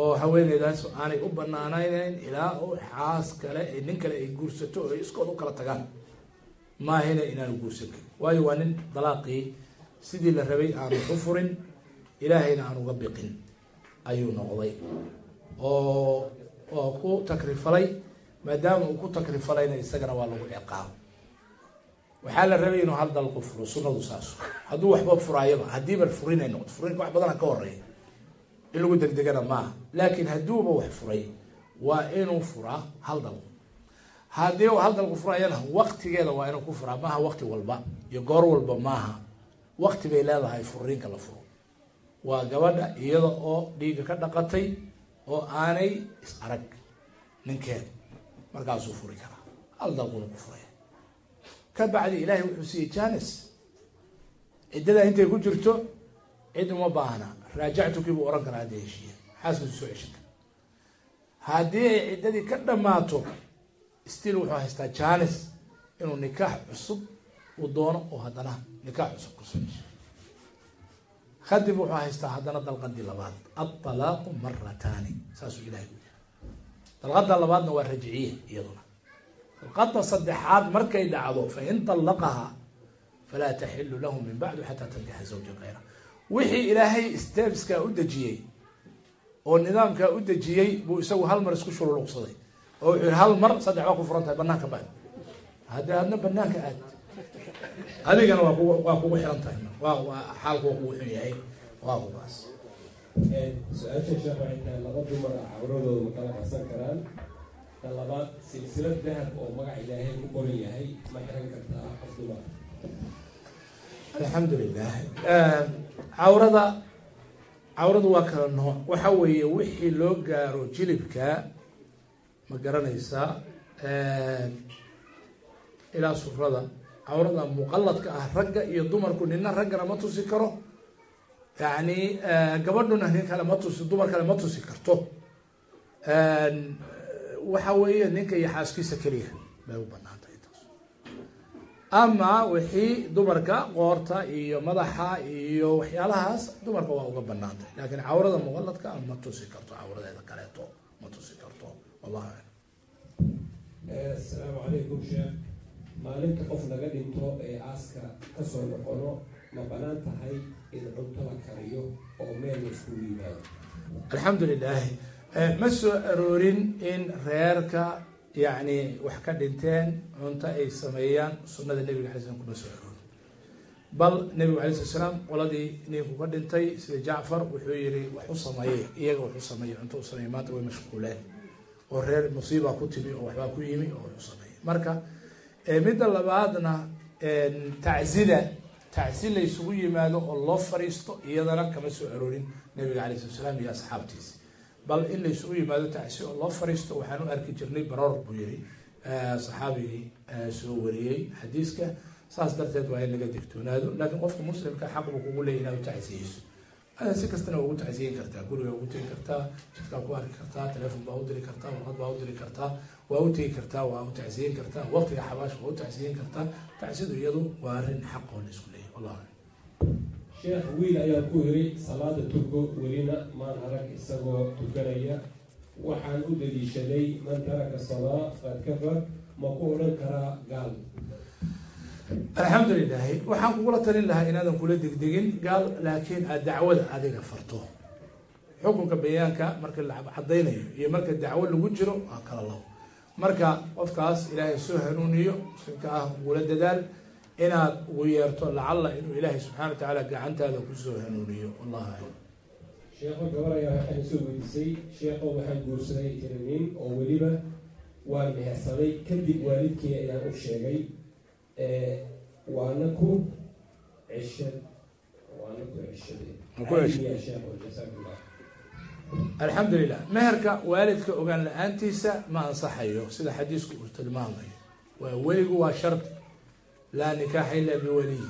oo haweeneydaas aanay u banaanaynayn ilaa uu xaas kale nin kale ay guursato oo ay iskood u kala tagaan. Maahina inaanu guursan karin waayo waa nin dalaaqii sidii la rabay aanu u furin ilaahayna aan uga biqin. Ayuu noqday. Oo oo ku takrifalay maadaama uu ku takrifalayna isagana waa lagu ciqaabo waxaa la rabay inuu hal dalqu furo sunadu saas. Hadduu waxba furaayaba haddiiba furinay noqoto furinka wax badana ka horreeya in lagu degdegana maaha laakiin hadduuba wax furay waa inuu furaa hal dalqu haddii hal dalqu furayana waktigeeda waa inuu ku furaa maaha wakti walba iyo goor walba maaha. Wakti bay leedahay furiinka la furo. Waa gabadha iyada oo dhiigga ka dhaqatay oo aanay is arag ninkeeda markaasuu furi karaa. Hal dalquna ku furaya. Ka bacdi ilaahay wuxuu siiyey janis ciddadaa intay ku jirto cid uma baahna raajactukii buu ohan karaa hadday heshiiya xaaskiisu soo haddii ay ciddadii ka dhammaato still wuxuu haystaa janis inuu nikaax cusub uu doono oo haddana nikaax cusub ku soo cesho kadib wuxuu haystaa haddana dalqadii labaad. Altalaaqu marataani saasuu ilahay u dalqada labaadna waa rajciye iyaduna. Dalqada saddexaad markay dhacdo fain طallaqahaa falaa taxilu lahu min bacdu xataa tankixa zawja kayra wixii ilaahay stebskaa u dejiyey oo nidaamkaa u dejiyey buu isagu hal mar isku shululuqsaday oo wuxuu yihi hal mar saddex baa ku furan tahay banaanka baad haddii adna banaanka aad adigana waa kugu waa kugu xiran tahay. Waa waa xaalku waa kugu xun yahay. Waa kugaas su'aasha sheekh waxay tahay laba dumar ah cawradooda ma kala qarsan karaan. Ta labaad silsilad dahab oo magac ilaahay ku qoran yahay ma xiran kartaa qof dumar. Alxamdu lilah cawrada cawradu waa kala nooc. Waxa weeye wixii loo gaaro jilibka ma garanaysaa ilaa surada cawrada muqaladka ah ragga iyo dumarku nina raggana ma tusi karo. Yani gabadhuna nin kale ma tusi dumar kale ma tusi karto. Waxa weeye ninka iyo xaaskiisa keliya. Bay u banaan ama wixii dumarka qoorta iyo madaxa iyo waxyaalahaas dumarka waa uga bannaan tahay laakiin cawrada muqaladka ma tusi karto cawradeeda kaleeto. Ma tusi karto. Wallahu aclam asalaamu calaykum sheekh. Maalinta qof naga dhinto ee aaska ka soo noqono ma bannaan tahay in cunto la kariyo oo meel la iskugu yimaado alxamdu lilahi ma soo aroorin in reerka yacni wax ka dhinteen cunto ay sameeyaan sunada nebiga alay slam kuma soo aroorin bal nebigu alay slat slaam qoladii ninku ka dhintay sida jacfar wuxuu yihi wax u sameeyey iyaga wax u sameeyey cunto u sameeyey maanta way mashquuleen. Oo reer musiiba ku timi oo waxbaa ku yimi oo wax u sameeyey. Marka midda labaadna taczida tacsi la isugu yimaado oo loo fariisto iyadana kama soo aroorin nabiga alay slat slaam iyo asxaabtiisi bal in la yimaado tacsi oo loo fariisto waxaan u arki jirnay baroor buu yihi saxaabigii soo wariyey xadiiska. Saas darteed waa in laga digtoonaado. Laakiin qofka muslimka xaq buu kugu leeyay inaad u tacsiyeyso si kastana ugu tacsiyin kartaa guriga ugu tegi kartaa jidkaa ku arki kartaa telefon baa u diri kartaa warqad baa u diri kartaa waa u tegi kartaa waa u tacsiyin kartaa waqtiga xabaasha waa u tacsiyin kartaa. Tacsidu iyadu waa arrin xaq oo la isku leeyahy wallahu aclam sheekh wiil ayaa ku yiri salaada tuko welina maan arag isagoo tukanaya. Waxaan u daliishaday man taraka salaa qad kafar ma ku odhan karaa gaal. Alxamdu lilahi waxaan kugula talin lahaa inaadan kula degdegin gaal laakiin aad dacwada adiga farto. Xukunka bayaanka marka la cadaynayo iyo marka dacwo lagu jiro waa kala labo marka qofkaas ilaahay soo hanuuniyo muslimka ah ugula dadaal inaad ugu yeerto lacalla inuu ilaahay subxana wa tacaala gacantaada ku soo hanuuniyo. Wallahu aclam sheekho gabar ayaa waxaan soo weydiisay sheekho waxaan guursaday tiri nin oo weliba waan mehersaday kadib waalidkii ayaan u sheegay waana ku ceshad waana ku ceshaday. Meherka waalidka ogaan la'aantiisa ma ansaxayo sida xadiisku uu tilmaamayo waa weligu waa shardi laa nikaaxa ila biwaliy.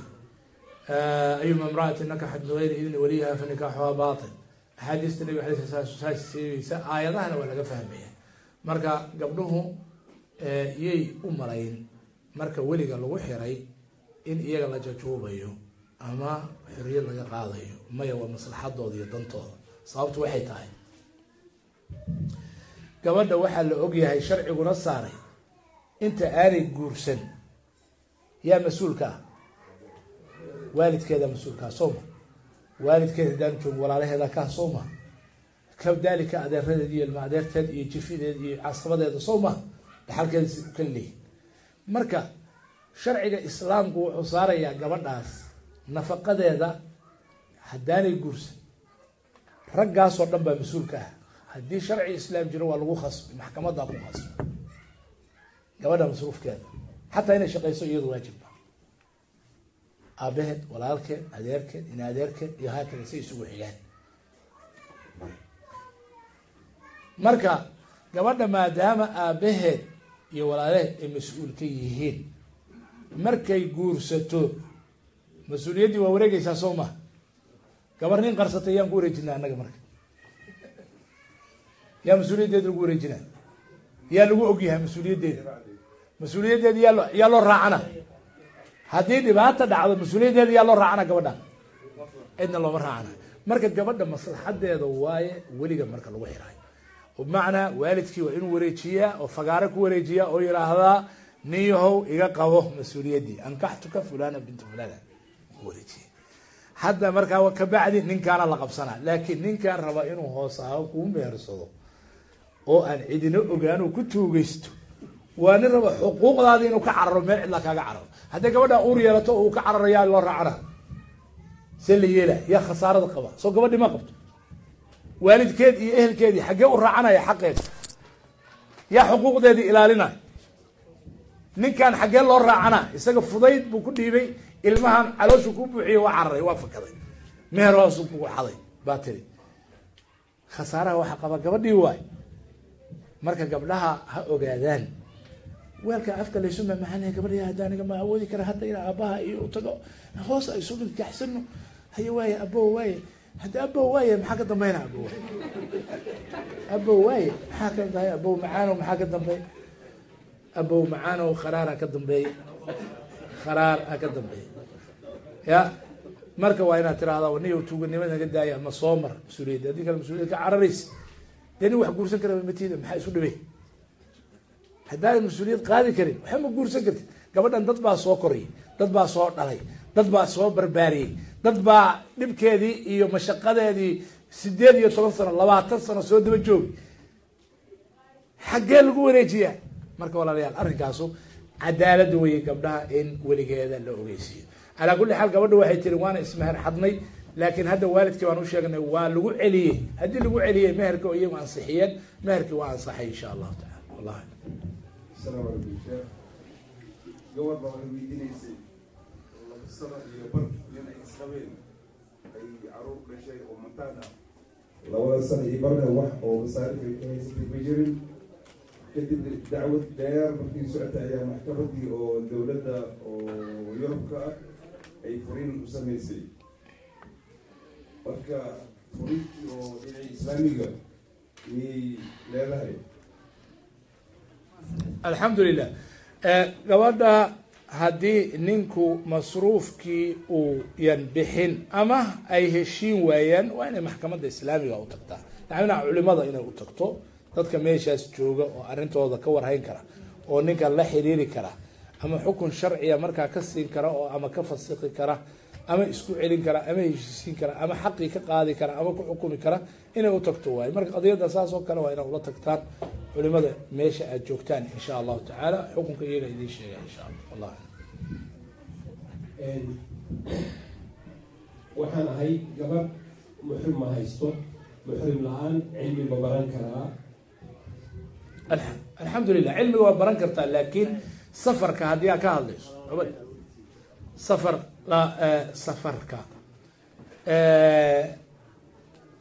Ayuma imraati nakaxat bigayri idni waliyiha fa nikaaxuha batil axaadiista nabiga alay sala slam saas sheegaysa aayadahana waa laga fahmaya. Marka gabdhuhu yay u malayn marka weliga lagu xiray in iyaga la jajuubayo ama xoriyad laga qaadayo maya waa maslaxadooda iyo dantooda. Sababtu waxay tahay. Gabadha waxaa la ogyahay sharciguna saaray. Inta aanay guursan yaa mas'uulka ah? Waalidkeeda mas'uulkaa sooma waalidkeeda hadaan joog walaalaheeda kaa sooma kadalika adeeradeed iyo ilma adeerteed iyo jifideed iyo casabadeeda sooma dhaxalkeeda si u kala marka sharciga islaamku wuxuu saarayaa gabadhaas nafaqadeeda haddaanay guursan. Raggaasoo dhan baa mas'uulka ah. Haddii sharci islaam jiro waa lagu khasbi maxkamadaa ku khasbi gabadha masruufkeeda xataa inay shaqayso iyadu waajibba aabaheed walaalkeed adeerkeed in adeerkeed iyo haakada say isugu xigaan. Marka gabadha maadaama aabaheed iyo walaalaheed ay mas'uul ka yihiin markay guursato mas'uuliyaddii waa wareegaysaa soo ma gabar nin qarsatay yaan ku wareejinaa annaga marka. Yaa mas'uuliyaddeeda lagu wareejinaa? Yaa lagu ogyahay mas'uuliyaddeeda mas'uuliyaddeeda yaa loo yaa loo raacana. Haddii dhibaata dhacdo mas'uuliyaddeeda yaa loo raacana gabadha. Cidna looma raacana. Marka gabadha maslaxadeeda waaye weliga marka lagu xiraayo. Bimacnaa waalidkii waa inuu wareejiyaa oo fagaaro ku wareejiyaa oo yidhaahdaa nin yahow iga qabo mas'uuliyaddii ankaxtuka fulana bintu fulana ku wareejiya hadda markaa kabacdi ninkaana la qabsanaa laakiin ninkaan raba inuu hoos kuu meersado oo aan cidina ogaan oo ku tuugeysto waa nin raba xuquuqdaadi inuu ka cararo meel cidlaa kaaga cararo. Hadday gabadha uur yeelato uu ka cararo yaa loo raacana. See la yeela yaa khasaarada qaba. Soo gabadhi ma qabto. Waalidkeed iyo ehelkeedii xaggee u raacanaya xaqeeda yaa xuquuqdeedii ilaalinaya. Ninkan xaggee loo raacana isaga fudayd buu ku dhiibay ilmahan calooshu ku buuxiyey waa cararay waa fakaday. Meher hoosu kugu xaday baa tiri. Khasaaraha waxaa qaba gabadhii waay. Marka gabdhaha ha ogaadaan weelka afka laysu mamacanaya gabadhi hadda aniga ma awoodi kara hadda ina aabaha iyo u tago. Hoos ay isu dhigkaxsano haye waaye abo waaye. Hadda abo waaye maxaa ka dambayna abo waaye? Abo waaye maxaa ka dahay abo macaano maxaa ka dambeey abo macaano kharaar ha ka dambeeya kharaar ha ka dambeeya ya marka waa inaad tirahda niyo tuuganimada naga daaya ama soo mar mas'uuliyadda haddii kale mas'uuliyad ka cararaysa. Dee nin wax guursan kara matida maxaa isu dhibay haddaadan mas'uuliyad qaadi karin waxba ma guursan kartid. Gabadhan dad baa soo korayay dad baa soo dhalay dad baa soo barbaariyey dad baa dhibkeedii iyo mashaqadeedii sideed iyo toban sano labaatan sano soo daba joogi. Xaggee lagu wareejiyaa? Marka walaalayaal arrinkaasu cadaalada weye gabdhaha in weligeeda la ogeysiiyo. Calaa kulli xaal gabadha waxay tiri waana ismeher xadnay laakiin hadda waalidkii waan u sheegnay waa lagu celiyey. Haddii lagu celiyey meherka iyagu ansixiyeen meherkii waa ansaxay insha allahu tacala wallahi asalaamu calaykum sheekh gabadh baa waxay weydiinaysay laba sano iyo bar nin ay isqabeen ay carruur dhashay oo mataan ah. Labada sano iyo barna wax oo masaarif ay ka haysatay ma jirin. Kadib dacwad dheer markii socotay ayaa maxkamadii oo dowladda oo yurubka ah ay furiin u samaysay. Marka furiinkii oo dhinacii islaamiga miyay leedahay alxamdu lilah gabadha haddii ninku masruufkii uu yan bixin ama ay heshiin waayaan waa inay maxkamadda islaamiga u tagtaa. Yacnina culimada inay u tagto dadka meeshaas jooga oo arrintooda ka warhayn kara oo ninkan la xiriiri kara ama xukun sharciya markaa ka siin kara oo ama ka fasiki kara ama isku celin kara ama heshiisiin kara ama xaqii ka qaadi kara ama ku xukumi kara inay u tagto waayo marka qadiyadda saas oo kale waa inaad ula tagtaan culimada meesha aad joogtaan insha allahu tacaala xukunka iyaga idiin sheega insha allah wallahi waxaan ahay gabadh muxrim ma haysto muxrim la'aan cilmi ma baran karaa. Alx- alxamdulilah cilmiga waa baran kartaa laakiin safarka haddii aad ka hadlayso gabadh. Safar eh, safarka. Eh,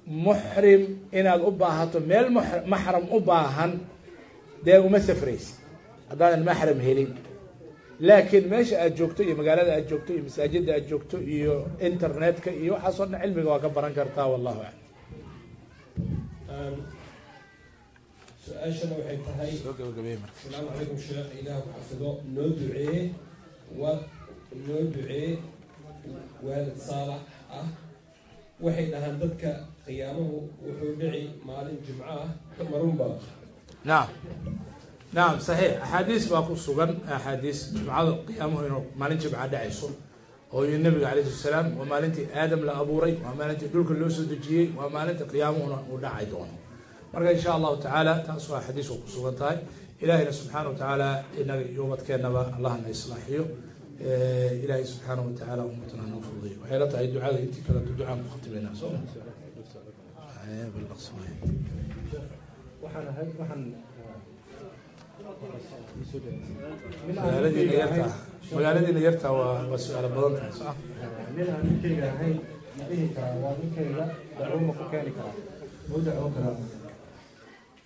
muxrim inaad u baahato meel maxram u baahan dee uma safraysa haddaadan maxram helin. Laakiin meesha aad joogto iyo magaalada aad joogto iyo masaajida aad joogto iyo internetka iyo waxaasoo dhan cilmiga waa ka baran kartaa wallahu aclam. Aan- su'aashana waxay tahay asalaamu calaykum sheekh ilaah ku xafido noo ducee waa noo ducee waalid saalax ah. Waxay dhahaan dadka qiyaamuhu wuxuu dhici maalin jimco ah marunba nacam nacam saxiix. Axaadiis baa ku sugan axaadiis. Jimcada qiyaamuhu inuu maalin jimca dhacayso oo iyo nabiga calayhi salaam waa maalintii aadam la abuuray waa maalintii dhulka loo soo dejiyey waa maalinta qiyaamuhuna uu dhacay doono. Marka insha allahu tacaala taas waa xadiis oo ku sugan tahay ilahina subxaana wa tacaala inaga iyo ubadkeennaba allahna islaaxiyo. Ilaahay subxaana wa tacaala ummatana noo fududayo waxay tahay ducada intii kale ducaan ku khatibaynaa soo ma waxaan ahay waxaan magaaladiina yartaa waa su'aalo badan tahay soo nin aan ninkayga ahayn ma dhihi karaa waa ninkayga dacwo ma ku keeni karaa mau dacwo karaa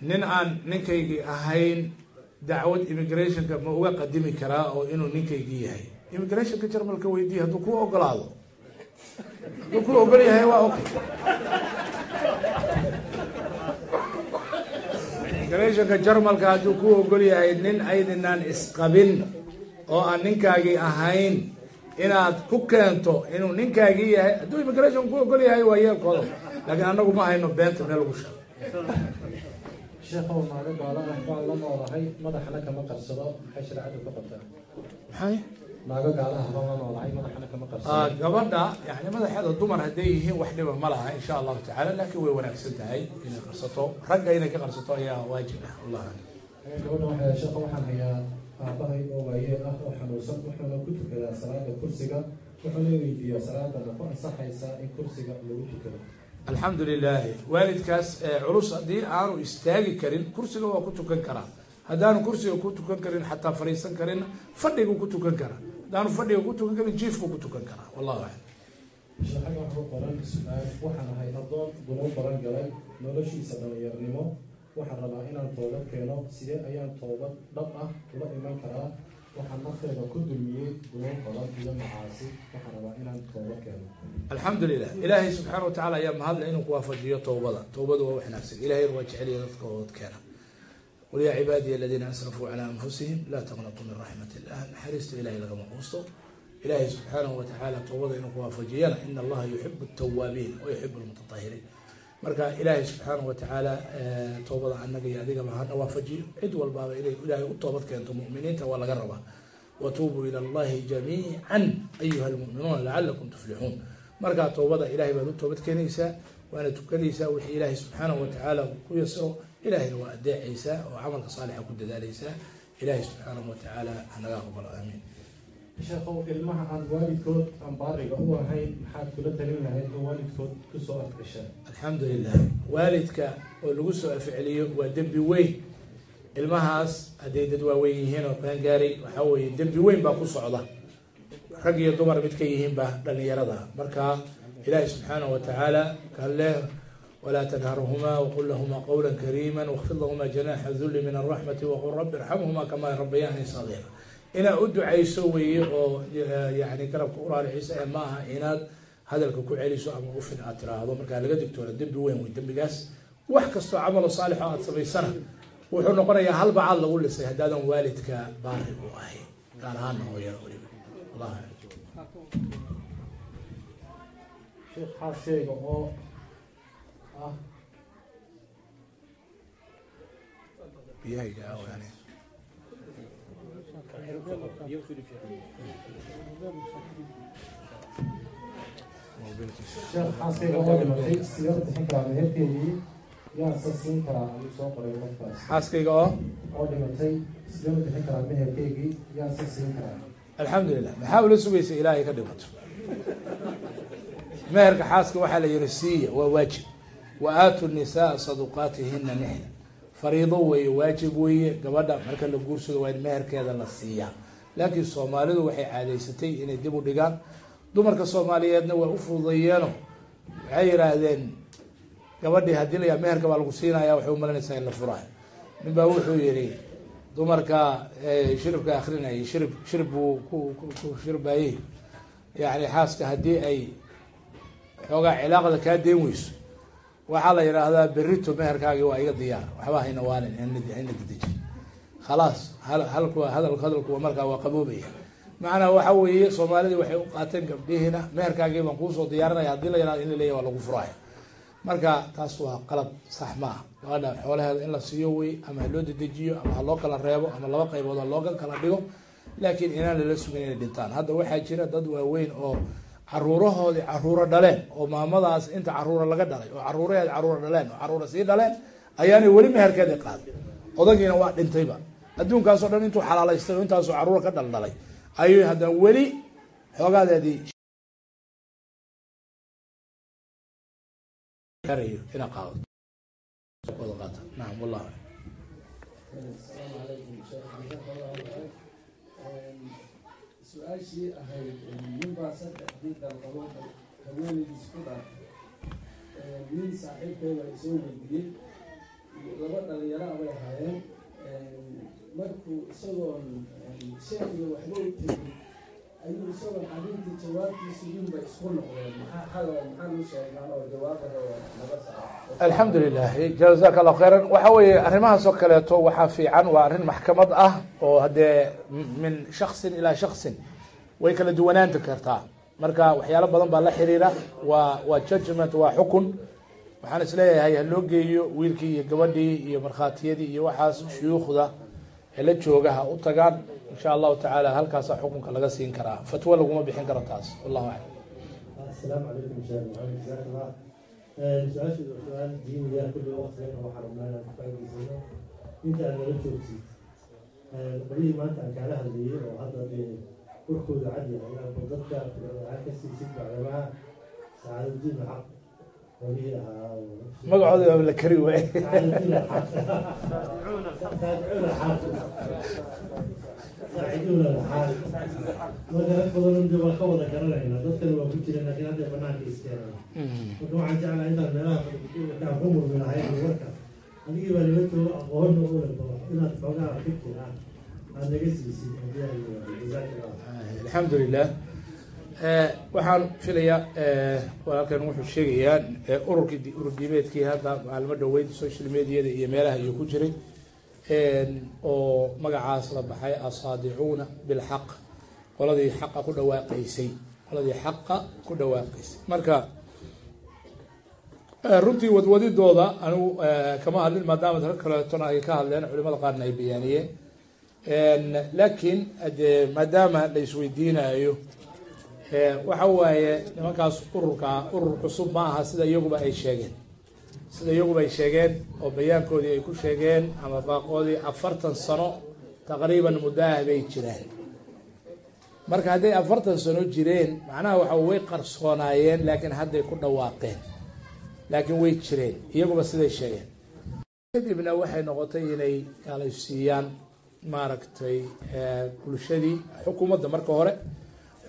nin aan ninkaygii ahayn dacwad immigrationka ma uga qadimi karaa oo inuu ninkaygii yahay immigrationka jarmalka weydiiya hadduu ku ogolaado hadduu ku ogol yahay waa okay immigrationka jarmalka hadduu ku ogol yahay nin aydinaan isqabin oo aan ninkaagii ahayn inaad ku keento inuu ninkaagii yahay. Hadduu immigration ku ogol yahay waa yeelkooda. Laakiin anagu ma hayno beenta meel lagu sheego sheekhow naago gaalo ah baan la noolahay madaxana kama qarsado maxay shareecadu ka qabtaa? Maxay naago gaalo ah baan la noolahay madaxana kama Ah, qarsado gabadha yani madaxeeda dumar hadday yihiin wax dhiba ma laha insha allahu tacaala laakiin way wanaagsan tahay inay qarsato. Ragga inay ka qarsato ayaa waajib ah wallah gabadha waxay sheekho waxaan hayaa aabahay oo waayeel ah oo xanuunsan wuxuuna ku tukadaa salaada kursiga wuxuuna weydiiyaa salaada ma ku ansaxaysaa in kursiga lagu tukado. Alxamdu lilahi waalidkaas ee culus haddii aanu istaagi karin kursiga waa ku tukan karaa haddaanu kursiga ku tukan karin xataa fadhiisan karin fadhigu ku tukan karaa haddaanu fadhiga ku tukan karin jiifku ku tukan karaa wallahu aclam. Sheekhaga waxuu qoran su'aal waxaan ahay addoon guno baran galay noloshiisa dhallinyarnimo waxaan rabaa inaan toobad keeno sidee ayaan toobad dhab ah ula iman karaa? Waxaan nafteeda ku dulmiyey guno badan iyo macaasi. Waxaan rabaa inaan toobad keeno. Alxamdu lilah ilaahay subxaana wa tacala ayaa mahadle inuu ku waafajiyo towbada towbadu waa wanaagsan. Ilahayna waa jeceliya dadka ood keena qul yaa cibaadiya aladiina asrafuu calaa anfusihim laa taqnaquu min raxmat illah naxariista ilahay lagama quusto. Ilaahay subxaanahu wa tacaala towbada inuu ku waafajiyana ina allaha yuxibu altawaabiin wa yuxibu almutatahiriin marka ilaahay subxaanahu wa tacaala towbada annaga iyo adigaba hana waafajiyo. Cid walbaaba inay ilaahay u toobad keento mu'miniinta waa laga rabaa. Watuubuu ila allahi jamiican ayuha almu'minuuna lacalakum tuflixuun markaa towbada ilahay baad u toobad keenaysaa waana tukanaysaa wixii ilaahay subxaanahu wa tacaala uu ku yasiro ilahayna waa adeecaysaa oo camalka saalixa ku dadaalaysaa ilaahay subxaanahu wa tacaala hanaga aqbalo aamiin sheekhow ilmaha aan waalidkood aan baariga u ahayn maxaad kula talin lahayd in waalidkood ku soo afgashaan alxamdu lilah waalidka oo lagu soo afceliyo waa dembi weyn ilmahaas hadday dad waaweyn yihiin oo qaangaaray waxaa weeye dembi weyn baa ku socda rag iyo dumar mid ka yihiin baa dhalinyarada marka ilaahi subxaanahu wa tacaala kalle walaa tanharhumaa waqul lahumaa qawla kariima waqfid lahumaa janaaxa dulli min alraxmati waqul rabbi irxamhumaa kamaa rabbayaani sagiira inaad u ducayso weeye oo yani garabka uraariciisa ee ma aha inaad hadalka ku celiso ama ufin aad tiraahdo markaa laga digtoona dembi weyn wey dembigaas wax kastoo camalo saalixo aad samaysana wuxuu noqonayaa hal bacaad lagu lisay haddaadan waalidka baari u ahayn gaar ahaana hooyada weliba aclam sheekh oo ah biyahayga ah yani bintiisa sheekh alxamdulilah maxaa ula sugaysa ilaahay ka dhimato. Meherka xaaska waxaa la yihi siiya waa waajib wa aatu nisaa saduqaatihina nixla fariido weeye waajib weeye gabadha marka la guursado waa in meherkeeda la siiyaa laakiin soomaalidu waxay caadaysatay inay dib u dhigaan. Dumarka soomaaliyeedna waa u fududeeyeeno waxay yidhaahdeen gabadhii haddii la meherka baa lagu siinaya waxay umalanaysaa in la furaayo nin baa wuxuu yihi dumarka shiribka akrinayay shirib shirib buu ku ku shirbayey yani xaaska haddii ay xoogaa cilaaqda kaa deen weyso waxaa la yidhaahdaa berito meherkaagii waa iga diyaar. Waxba hayna waalin hayna dedeji khalaas hal halku hadal hadalku markaa waa qaboobaya. Macnaa waxa weeye soomaalidii waxay u qaateen gabdhihiina meherkaagii baan kuusoo diyaarinaya haddii la yihahdo in la leeyahy waa lagu furaayo. Marka taas waa qalab sax ma ah xoolaheeda in la siiyo wey ama haloo dedejiyo ama haloo kala reebo ama laba qaybood ha looga kala dhigo. Laakiin inaan lala sugin inay dhintaan. Hadda waxaa jira dad waaweyn oo caruurahoodii caruuro dhaleen oo maamadaas inta caruura laga dhalay oo caruuraheed caruura dhaleen oo caruura sii dhaleen ayaanay weli meherkeedii qaaday odagiina waa dhintayba. Adduunkaasoo dhan intuu xalaalaystay oo intaasoo caruura ka dhaldhalay ayuu haddana weli xoogaadeedii ina su'aashii ahayd ninbaa saddexdii dalqabo haweenaydiis ku dhaartay nin saaxiibkeeda isoo weydiiyey. Laba dhalinyaro abay ahaayeen. Markuu isagoon sheekiga waxba u tegin ayuu isagoon arrintii jawaabtiisu yinba isku noqdeen. Maxaa xala maxaa luu sheegaan oo saara alxamdu lilah jazaka allahu khayran. Waxa weeye arrimahaas oo kaleeto waxaa fiican waa arrin maxkamad ah oo haddee min shaksin ilaa shaksin way kala duwanaanta kartaa. Marka waxyaalo badan baa la xiriira waa waa judgment waa xukun. Waxaan is leeyahay ha loo geeyo wiilkii iyo gabadhii iyo markhaatiyadii iyo waxaas shuyuukhda xilo joogaha u tagaan insha allahu tacaala halkaasaa xukunka laga siin karaa. Fatwo laguma bixin karo taas. Wallahu aclam. Asalaamu calaykum sheekh maxamed jazaakalla su'aashu su'aal diiniya kulli inta aad nala joogtid qolyihii maanta aan kaala hadlayay oo hadda dee warkooda cadyahay dadka ka siisid macdamaha sacaadaddiin magacooda waa la kari waay marka badan de waa ka wada garanayna dadkana waa ku jireen laakiin hadday banaanka iskeenan marka waxaan jeclaa intaan meelaha kaa adigii baa naga joogo inaad xoogaha fikir ah aad naga alxamdulilah waxaan filayaa walaalkan wuxuu sheegayaa ururkii urur diimeedkii hadda maalmo dhaweyd social mediada iyo meelaha ayuu ku jiray oo magacaas la baxay asaadicuuna bilxaq. Qoladii xaqa ku dhawaaqaysay. Qoladii xaqa ku dhawaaqaysay. Marka runtii wadwadidooda anigu kama hadlin maadaama rag kaleetona ay ka hadleen culimada qaarna ay bayaaniyeen laakiin de maadaama la isweydiinayo waxa waaye nimankaas ururka urur cusub ma aha sida iyaguba ay sheegeen. Sida iyaguba ay sheegeen oo bayaankoodii ay ku sheegeen ama baaqoodii afartan sano taqriiban muddaah bay jiraan marka hadday afartan sano jireen macnaha waxa way qarsoonaayeen laakiin hadday ku dhawaaqeen. Laakiin way jireen iyaguba siday sheegeen. Kadibna waxay noqotay inay galaysiiyaan maaragtay bulshadii xukuumadda marka hore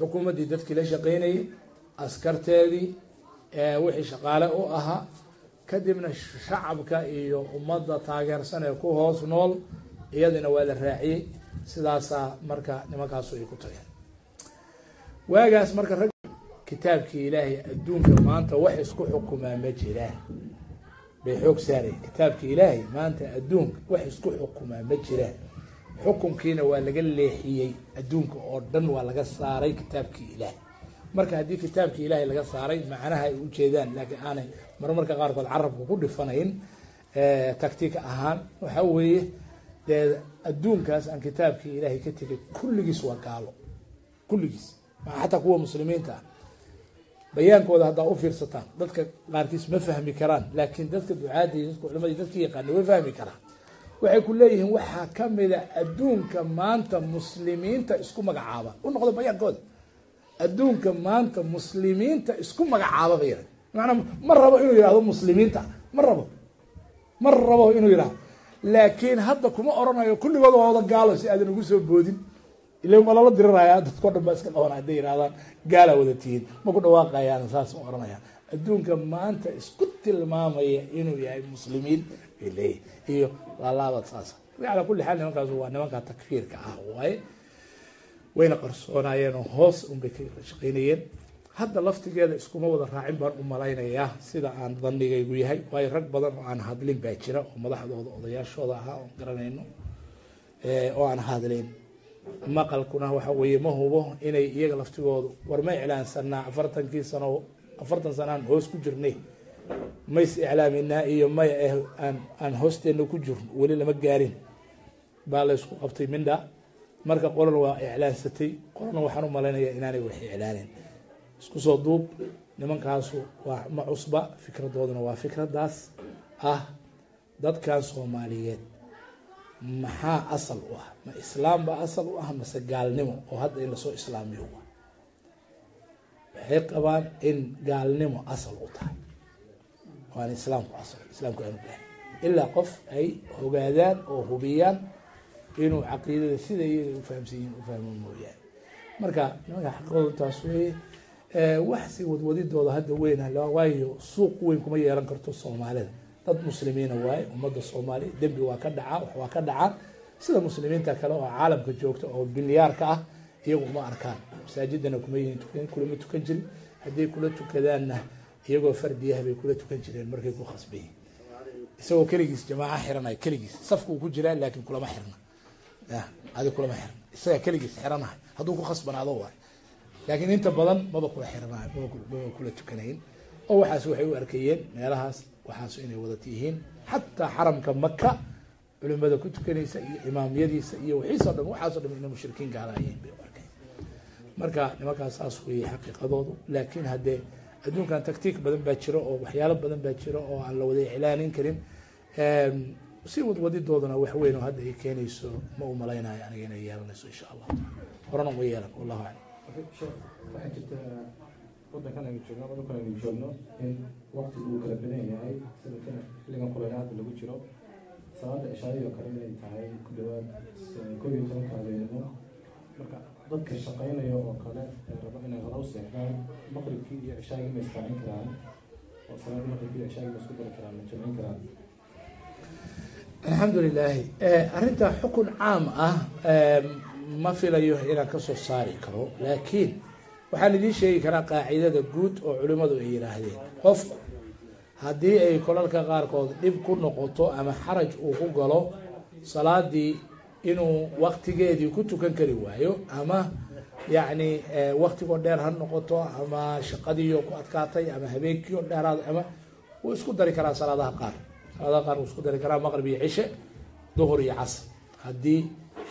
xukuumaddii dadkii la shaqeynayay askarteedii wixii shaqaale u ahaa kadibna shacabka iyo ummadda taageersan ee ku hoos nool iyadina waa la raaciyey. Sidaasaa marka nimankaasu ay ku tageen. Waagaas marka rag kitaabkii ilaahay adduunka maanta wax isku xukumaa ma jiraan. Bay xoog saaraya kitaabkii ilaahay maanta adduunka wax isku xukumaa ma jiraan xukunkiina waa laga leexiyey adduunka oo dhan waa laga saaray kitaabkii ilaahay marka haddii kitaabkii ilaahay laga saaray macnaha ay ujeedaan laakiin aanay marmarka qaarkood carabka ku dhifanayn tactic ahaan waxa weeye dee adduunkaas aan kitaabkii ilaahay ka tegay kulligiis waa gaalo. Kulligiis. Xataa kuwa muslimiinta ah. Bayaankooda haddaa u fiirsataan dadka qaarkiis ma fahmi karaan laakiin dadka ducaadii dadka culimadii dadka yaqaana way fahmi karaan waxay ku leeyihiin waxaa kamida adduunka maanta muslimiinta isku magacaaba. U noqdo bayaankooda adduunka maanta muslimiinta isku magacaaba bay yidhahda maanaa ma rabo inuu yihahdo muslimiinta. Ma rabo. Ma rabo inuu yihahdo laakiin hadda kuma oranayo kulligood waa wada gaalo si aadan ugu soo boodin. Ila ma lala diriraya dadko dhan baa iska qaban hadday yidhahdaan gaalaa wada tihiin. Ma ku dhawaaqayaan? Saas ma oranayaan. Adduunka maanta isku tilmaamaya inuu yahay muslimiin bay leeyihiin iyo laalaabad saas calaa kulli xaal nimankaas waa nimanka takfiirka ah waaye wayna qarsoonaayeen oo hoos unbay ka shaqaynayeen. Hadda laftigeeda iskuma wada raacin baan u malaynayaa sida aan danigaygu yahay waayo rag badan oo aan hadlin baa jira oo madaxdooda odayaashooda ahaa oon garanayno oo aan hadlin maqalkuna waxa weeye ma hubo inay iyaga laftigoodu war ma iclaansanaa afartankii sano afartan sanaan hoos ku jirnay mays iclaaminaa iyo may ah aan aan hoosteena ku jirno weli lama gaarin. Baa la ysku qabtay mindha marka qolana waa iclaansatay qolana waxaan u malaynayaa inaanay wax iclaanin. Isku soo duub nimankaasu waa ma cusba fikradooduna waa fikradaas ah. Dadkan soomaaliyeed maxaa asal u ah? Ma islaam baa asal u ah mase gaalnimo? Oo hadda in la soo islaamiyo waxay qabaan in gaalnimo asal u tahay waana islaamku asal islaamku aanu gahan ilaa qof ay ogaadaan oo hubiyaan inuu caqiidada sida iyaga ufahamsan yihiin ufahmo mooyaane. Marka nimanka xaqooda taas weeye wax si wadwadidooda hadda weyn waayo suuq weyn kuma yeelan karto soomaalida. Dad muslimiina waaye ummadda soomaaliya dembi waa ka dhacaa wax waa ka dhacaan sida muslimiinta kale oo caalamka joogta oo binyaarka ah iyagu uma arkaan. Masaajidana kuma yihiin kulama tukan jirin. Hadday kula tukadaanna iyagoo fardiyaha bay kula tukan jireen markay ku khasbayiin isagoo keligiis jamaaca xiranaya keligiis. Safka uu ku jiraa laakiin kulama xirna. Adi kulama xirna. Isaga keligiis xiranahay. Hadduu ku khasbanaado waay. Laakiin inta badan maba kula xiranayo maba kula tukanayn. Oo waxaas waxay u arkayeen meelahaas waxaas inay wadat yihiin xataa xaramka maka culimada ku tukanaysa iyo imaamyadiisa iyo wixiisoo dhan waxaaso dhan inay mushrikiin gaalaayeen bay u arkeen marka nimankaas saas weeye xaqiiqadoodu. Laakiin haddee adduunkan taktiik badan baa jiro oo waxyaalo badan baa jiro oo aan la wada iclaanin karin. Si wadwadidoodana wax weyn oo hadda ay keenayso ma u malaynayo aniga inay yeelanayso insha allah. Horena uma yeelan wallahu aclam. Waxaa jirta wadankan aynu joogno wadankan aynu joogno in waqtigu uu kala badan yahay sida xilligan kuleelaadka lagu jiro. Salaada cishaadii oo kale inay tahay ku dhawaad koob iyo tobanka habeenimo marka dadka shaqaynaya oo kale ee raba inay hore seexdaan maqribkii iyo cishaagii ma israacin karaan. Oo salaada maqribkii cishaagii ma isku dari karaan ma jamcin karaan? Alxamdu lilahi arrintaa xukun caam ah ma filayo inaan ka soo saari karo laakiin waxaan idiin sheegi karaa qaacidada guud oo culimmadu ay yidhaahdeen. Qofku haddii ay kolalka qaarkood dhib ku noqoto ama xaraj uu ku galo salaadii inuu waktigeedii ku tukan kari waayo ama yacni waktigoo dheer ha noqoto ama shaqadiioo ku adkaatay ama habeenkiioo dheeraad ama wuu isku dari karaa salaadaha qaar. Salaadaha qaar wuu isku dari karaa maqrib iyo cishe duhur iyo casr. Haddii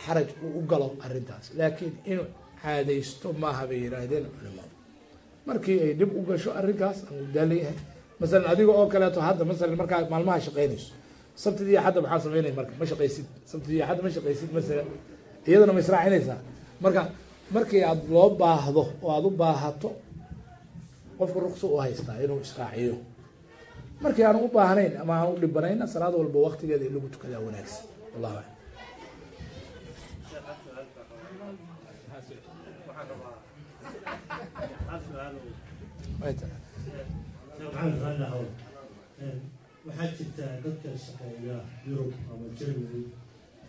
xaraj uu u galo arrintaas. Laakiin inuu caadaysto maaha bay yihaahdeen culimadu markii ay dhib u gasho arrinkaas aan daalayahay masalan adiga oo kaleeto hadda masalan markaa maalmaha shaqaynayso sabtidii iyo xadda maxaa sameynaya marka? Ma shaqaysid. Sabtidii iyo xadda ma shaqaysid masalan iyadana ma israacinaysaa. Marka markii aad loo baahdo oo aada u baahato qofka rukso u haystaa inuu israaciyo. Markii aan u baahnayn ama aan u dhibanayna salaad walba waktigeeda in lagu tukadaa wanaagsan. Wallahu aclam waxaa jirta dadka shaqeeya yurub ama germany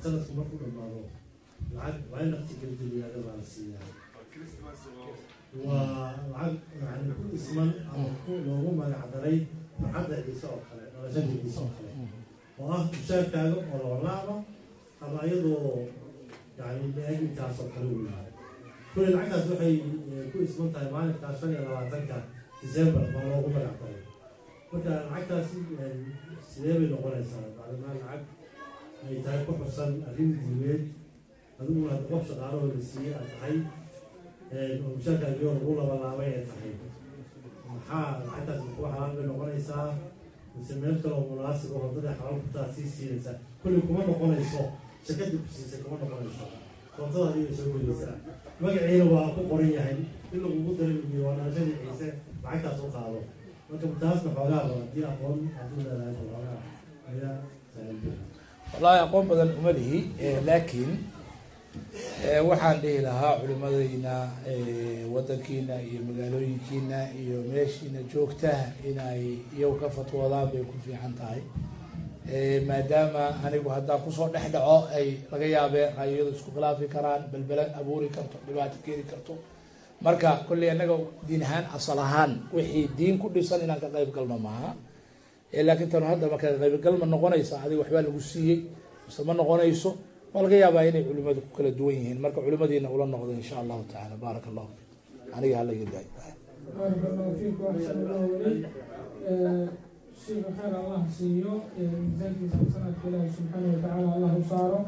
sanadku markuu dhamaado. Lacag waa in nafti gelgeliyaada baa la siiyaa waa lacag yani ku dhisman ama ku loogu magacdaray farxadda ciise oo kale dhalashada ciise oo kale. Oo ah mushaarkaaga oo labalaaba ama iyadoo yani la-eg intaas oo kale weyaa kule lacagtaas waxay ku dhisman tahay maalinkaa shan iyo labaatanka december baa loogu magacdaray marka lacagtaasi sidee bay noqonaysaa maalimaa lacag ay tahay ku xusan arrin diimeed adigu hadda qof shaqaalahoo la siiyey aad tahay oo lagu labalaabay ay tahay maxaa lacagtaas kuwa xalaal bay noqonaysaa mise meel kale oo munaasib oo waddada xalaal kutaa sii siinaysa kulli kuma noqonayso shakadii ku siisay kuma noqonayso koontada adiga soo gudaysaa magaciina waa ku qoran yahay in lagugu dareemiyo waa dhalashadii ciise lacagtaas u qaado marka aqoon badan uma lihi laakiin waxaan dhihi lahaa culimadayna wadankiina iyo magaalooyinkiina iyo meeshiina joogtaha inay iyagu ka fatwoodaan bay ku fiican tahay. Maadaama anigu haddaan ku soo dhex dhaco ay laga yaabeen rayadu isku khilaafi karaan belbele abuuri karto dhibaato keeni karto marka kolley anaga diin ahaan asal ahaan wixii diin ku dhisan inaan ka qayb galno maaha eh, laakin tanu hadda marka qaybgal ma noqonaysa adiga waxbaa lagu siiyey mise ma noqonayso waa laga yaabaa inay culimadu ku kala duwan yihiin. Marka culimadiina ula noqdo insha allahu tacaala baaraka allahu fik aniga hala iga daayo baaraka allah siiyo miisaankiisa eh, sanadka ilaahi subxaana watacaala allah u saaro.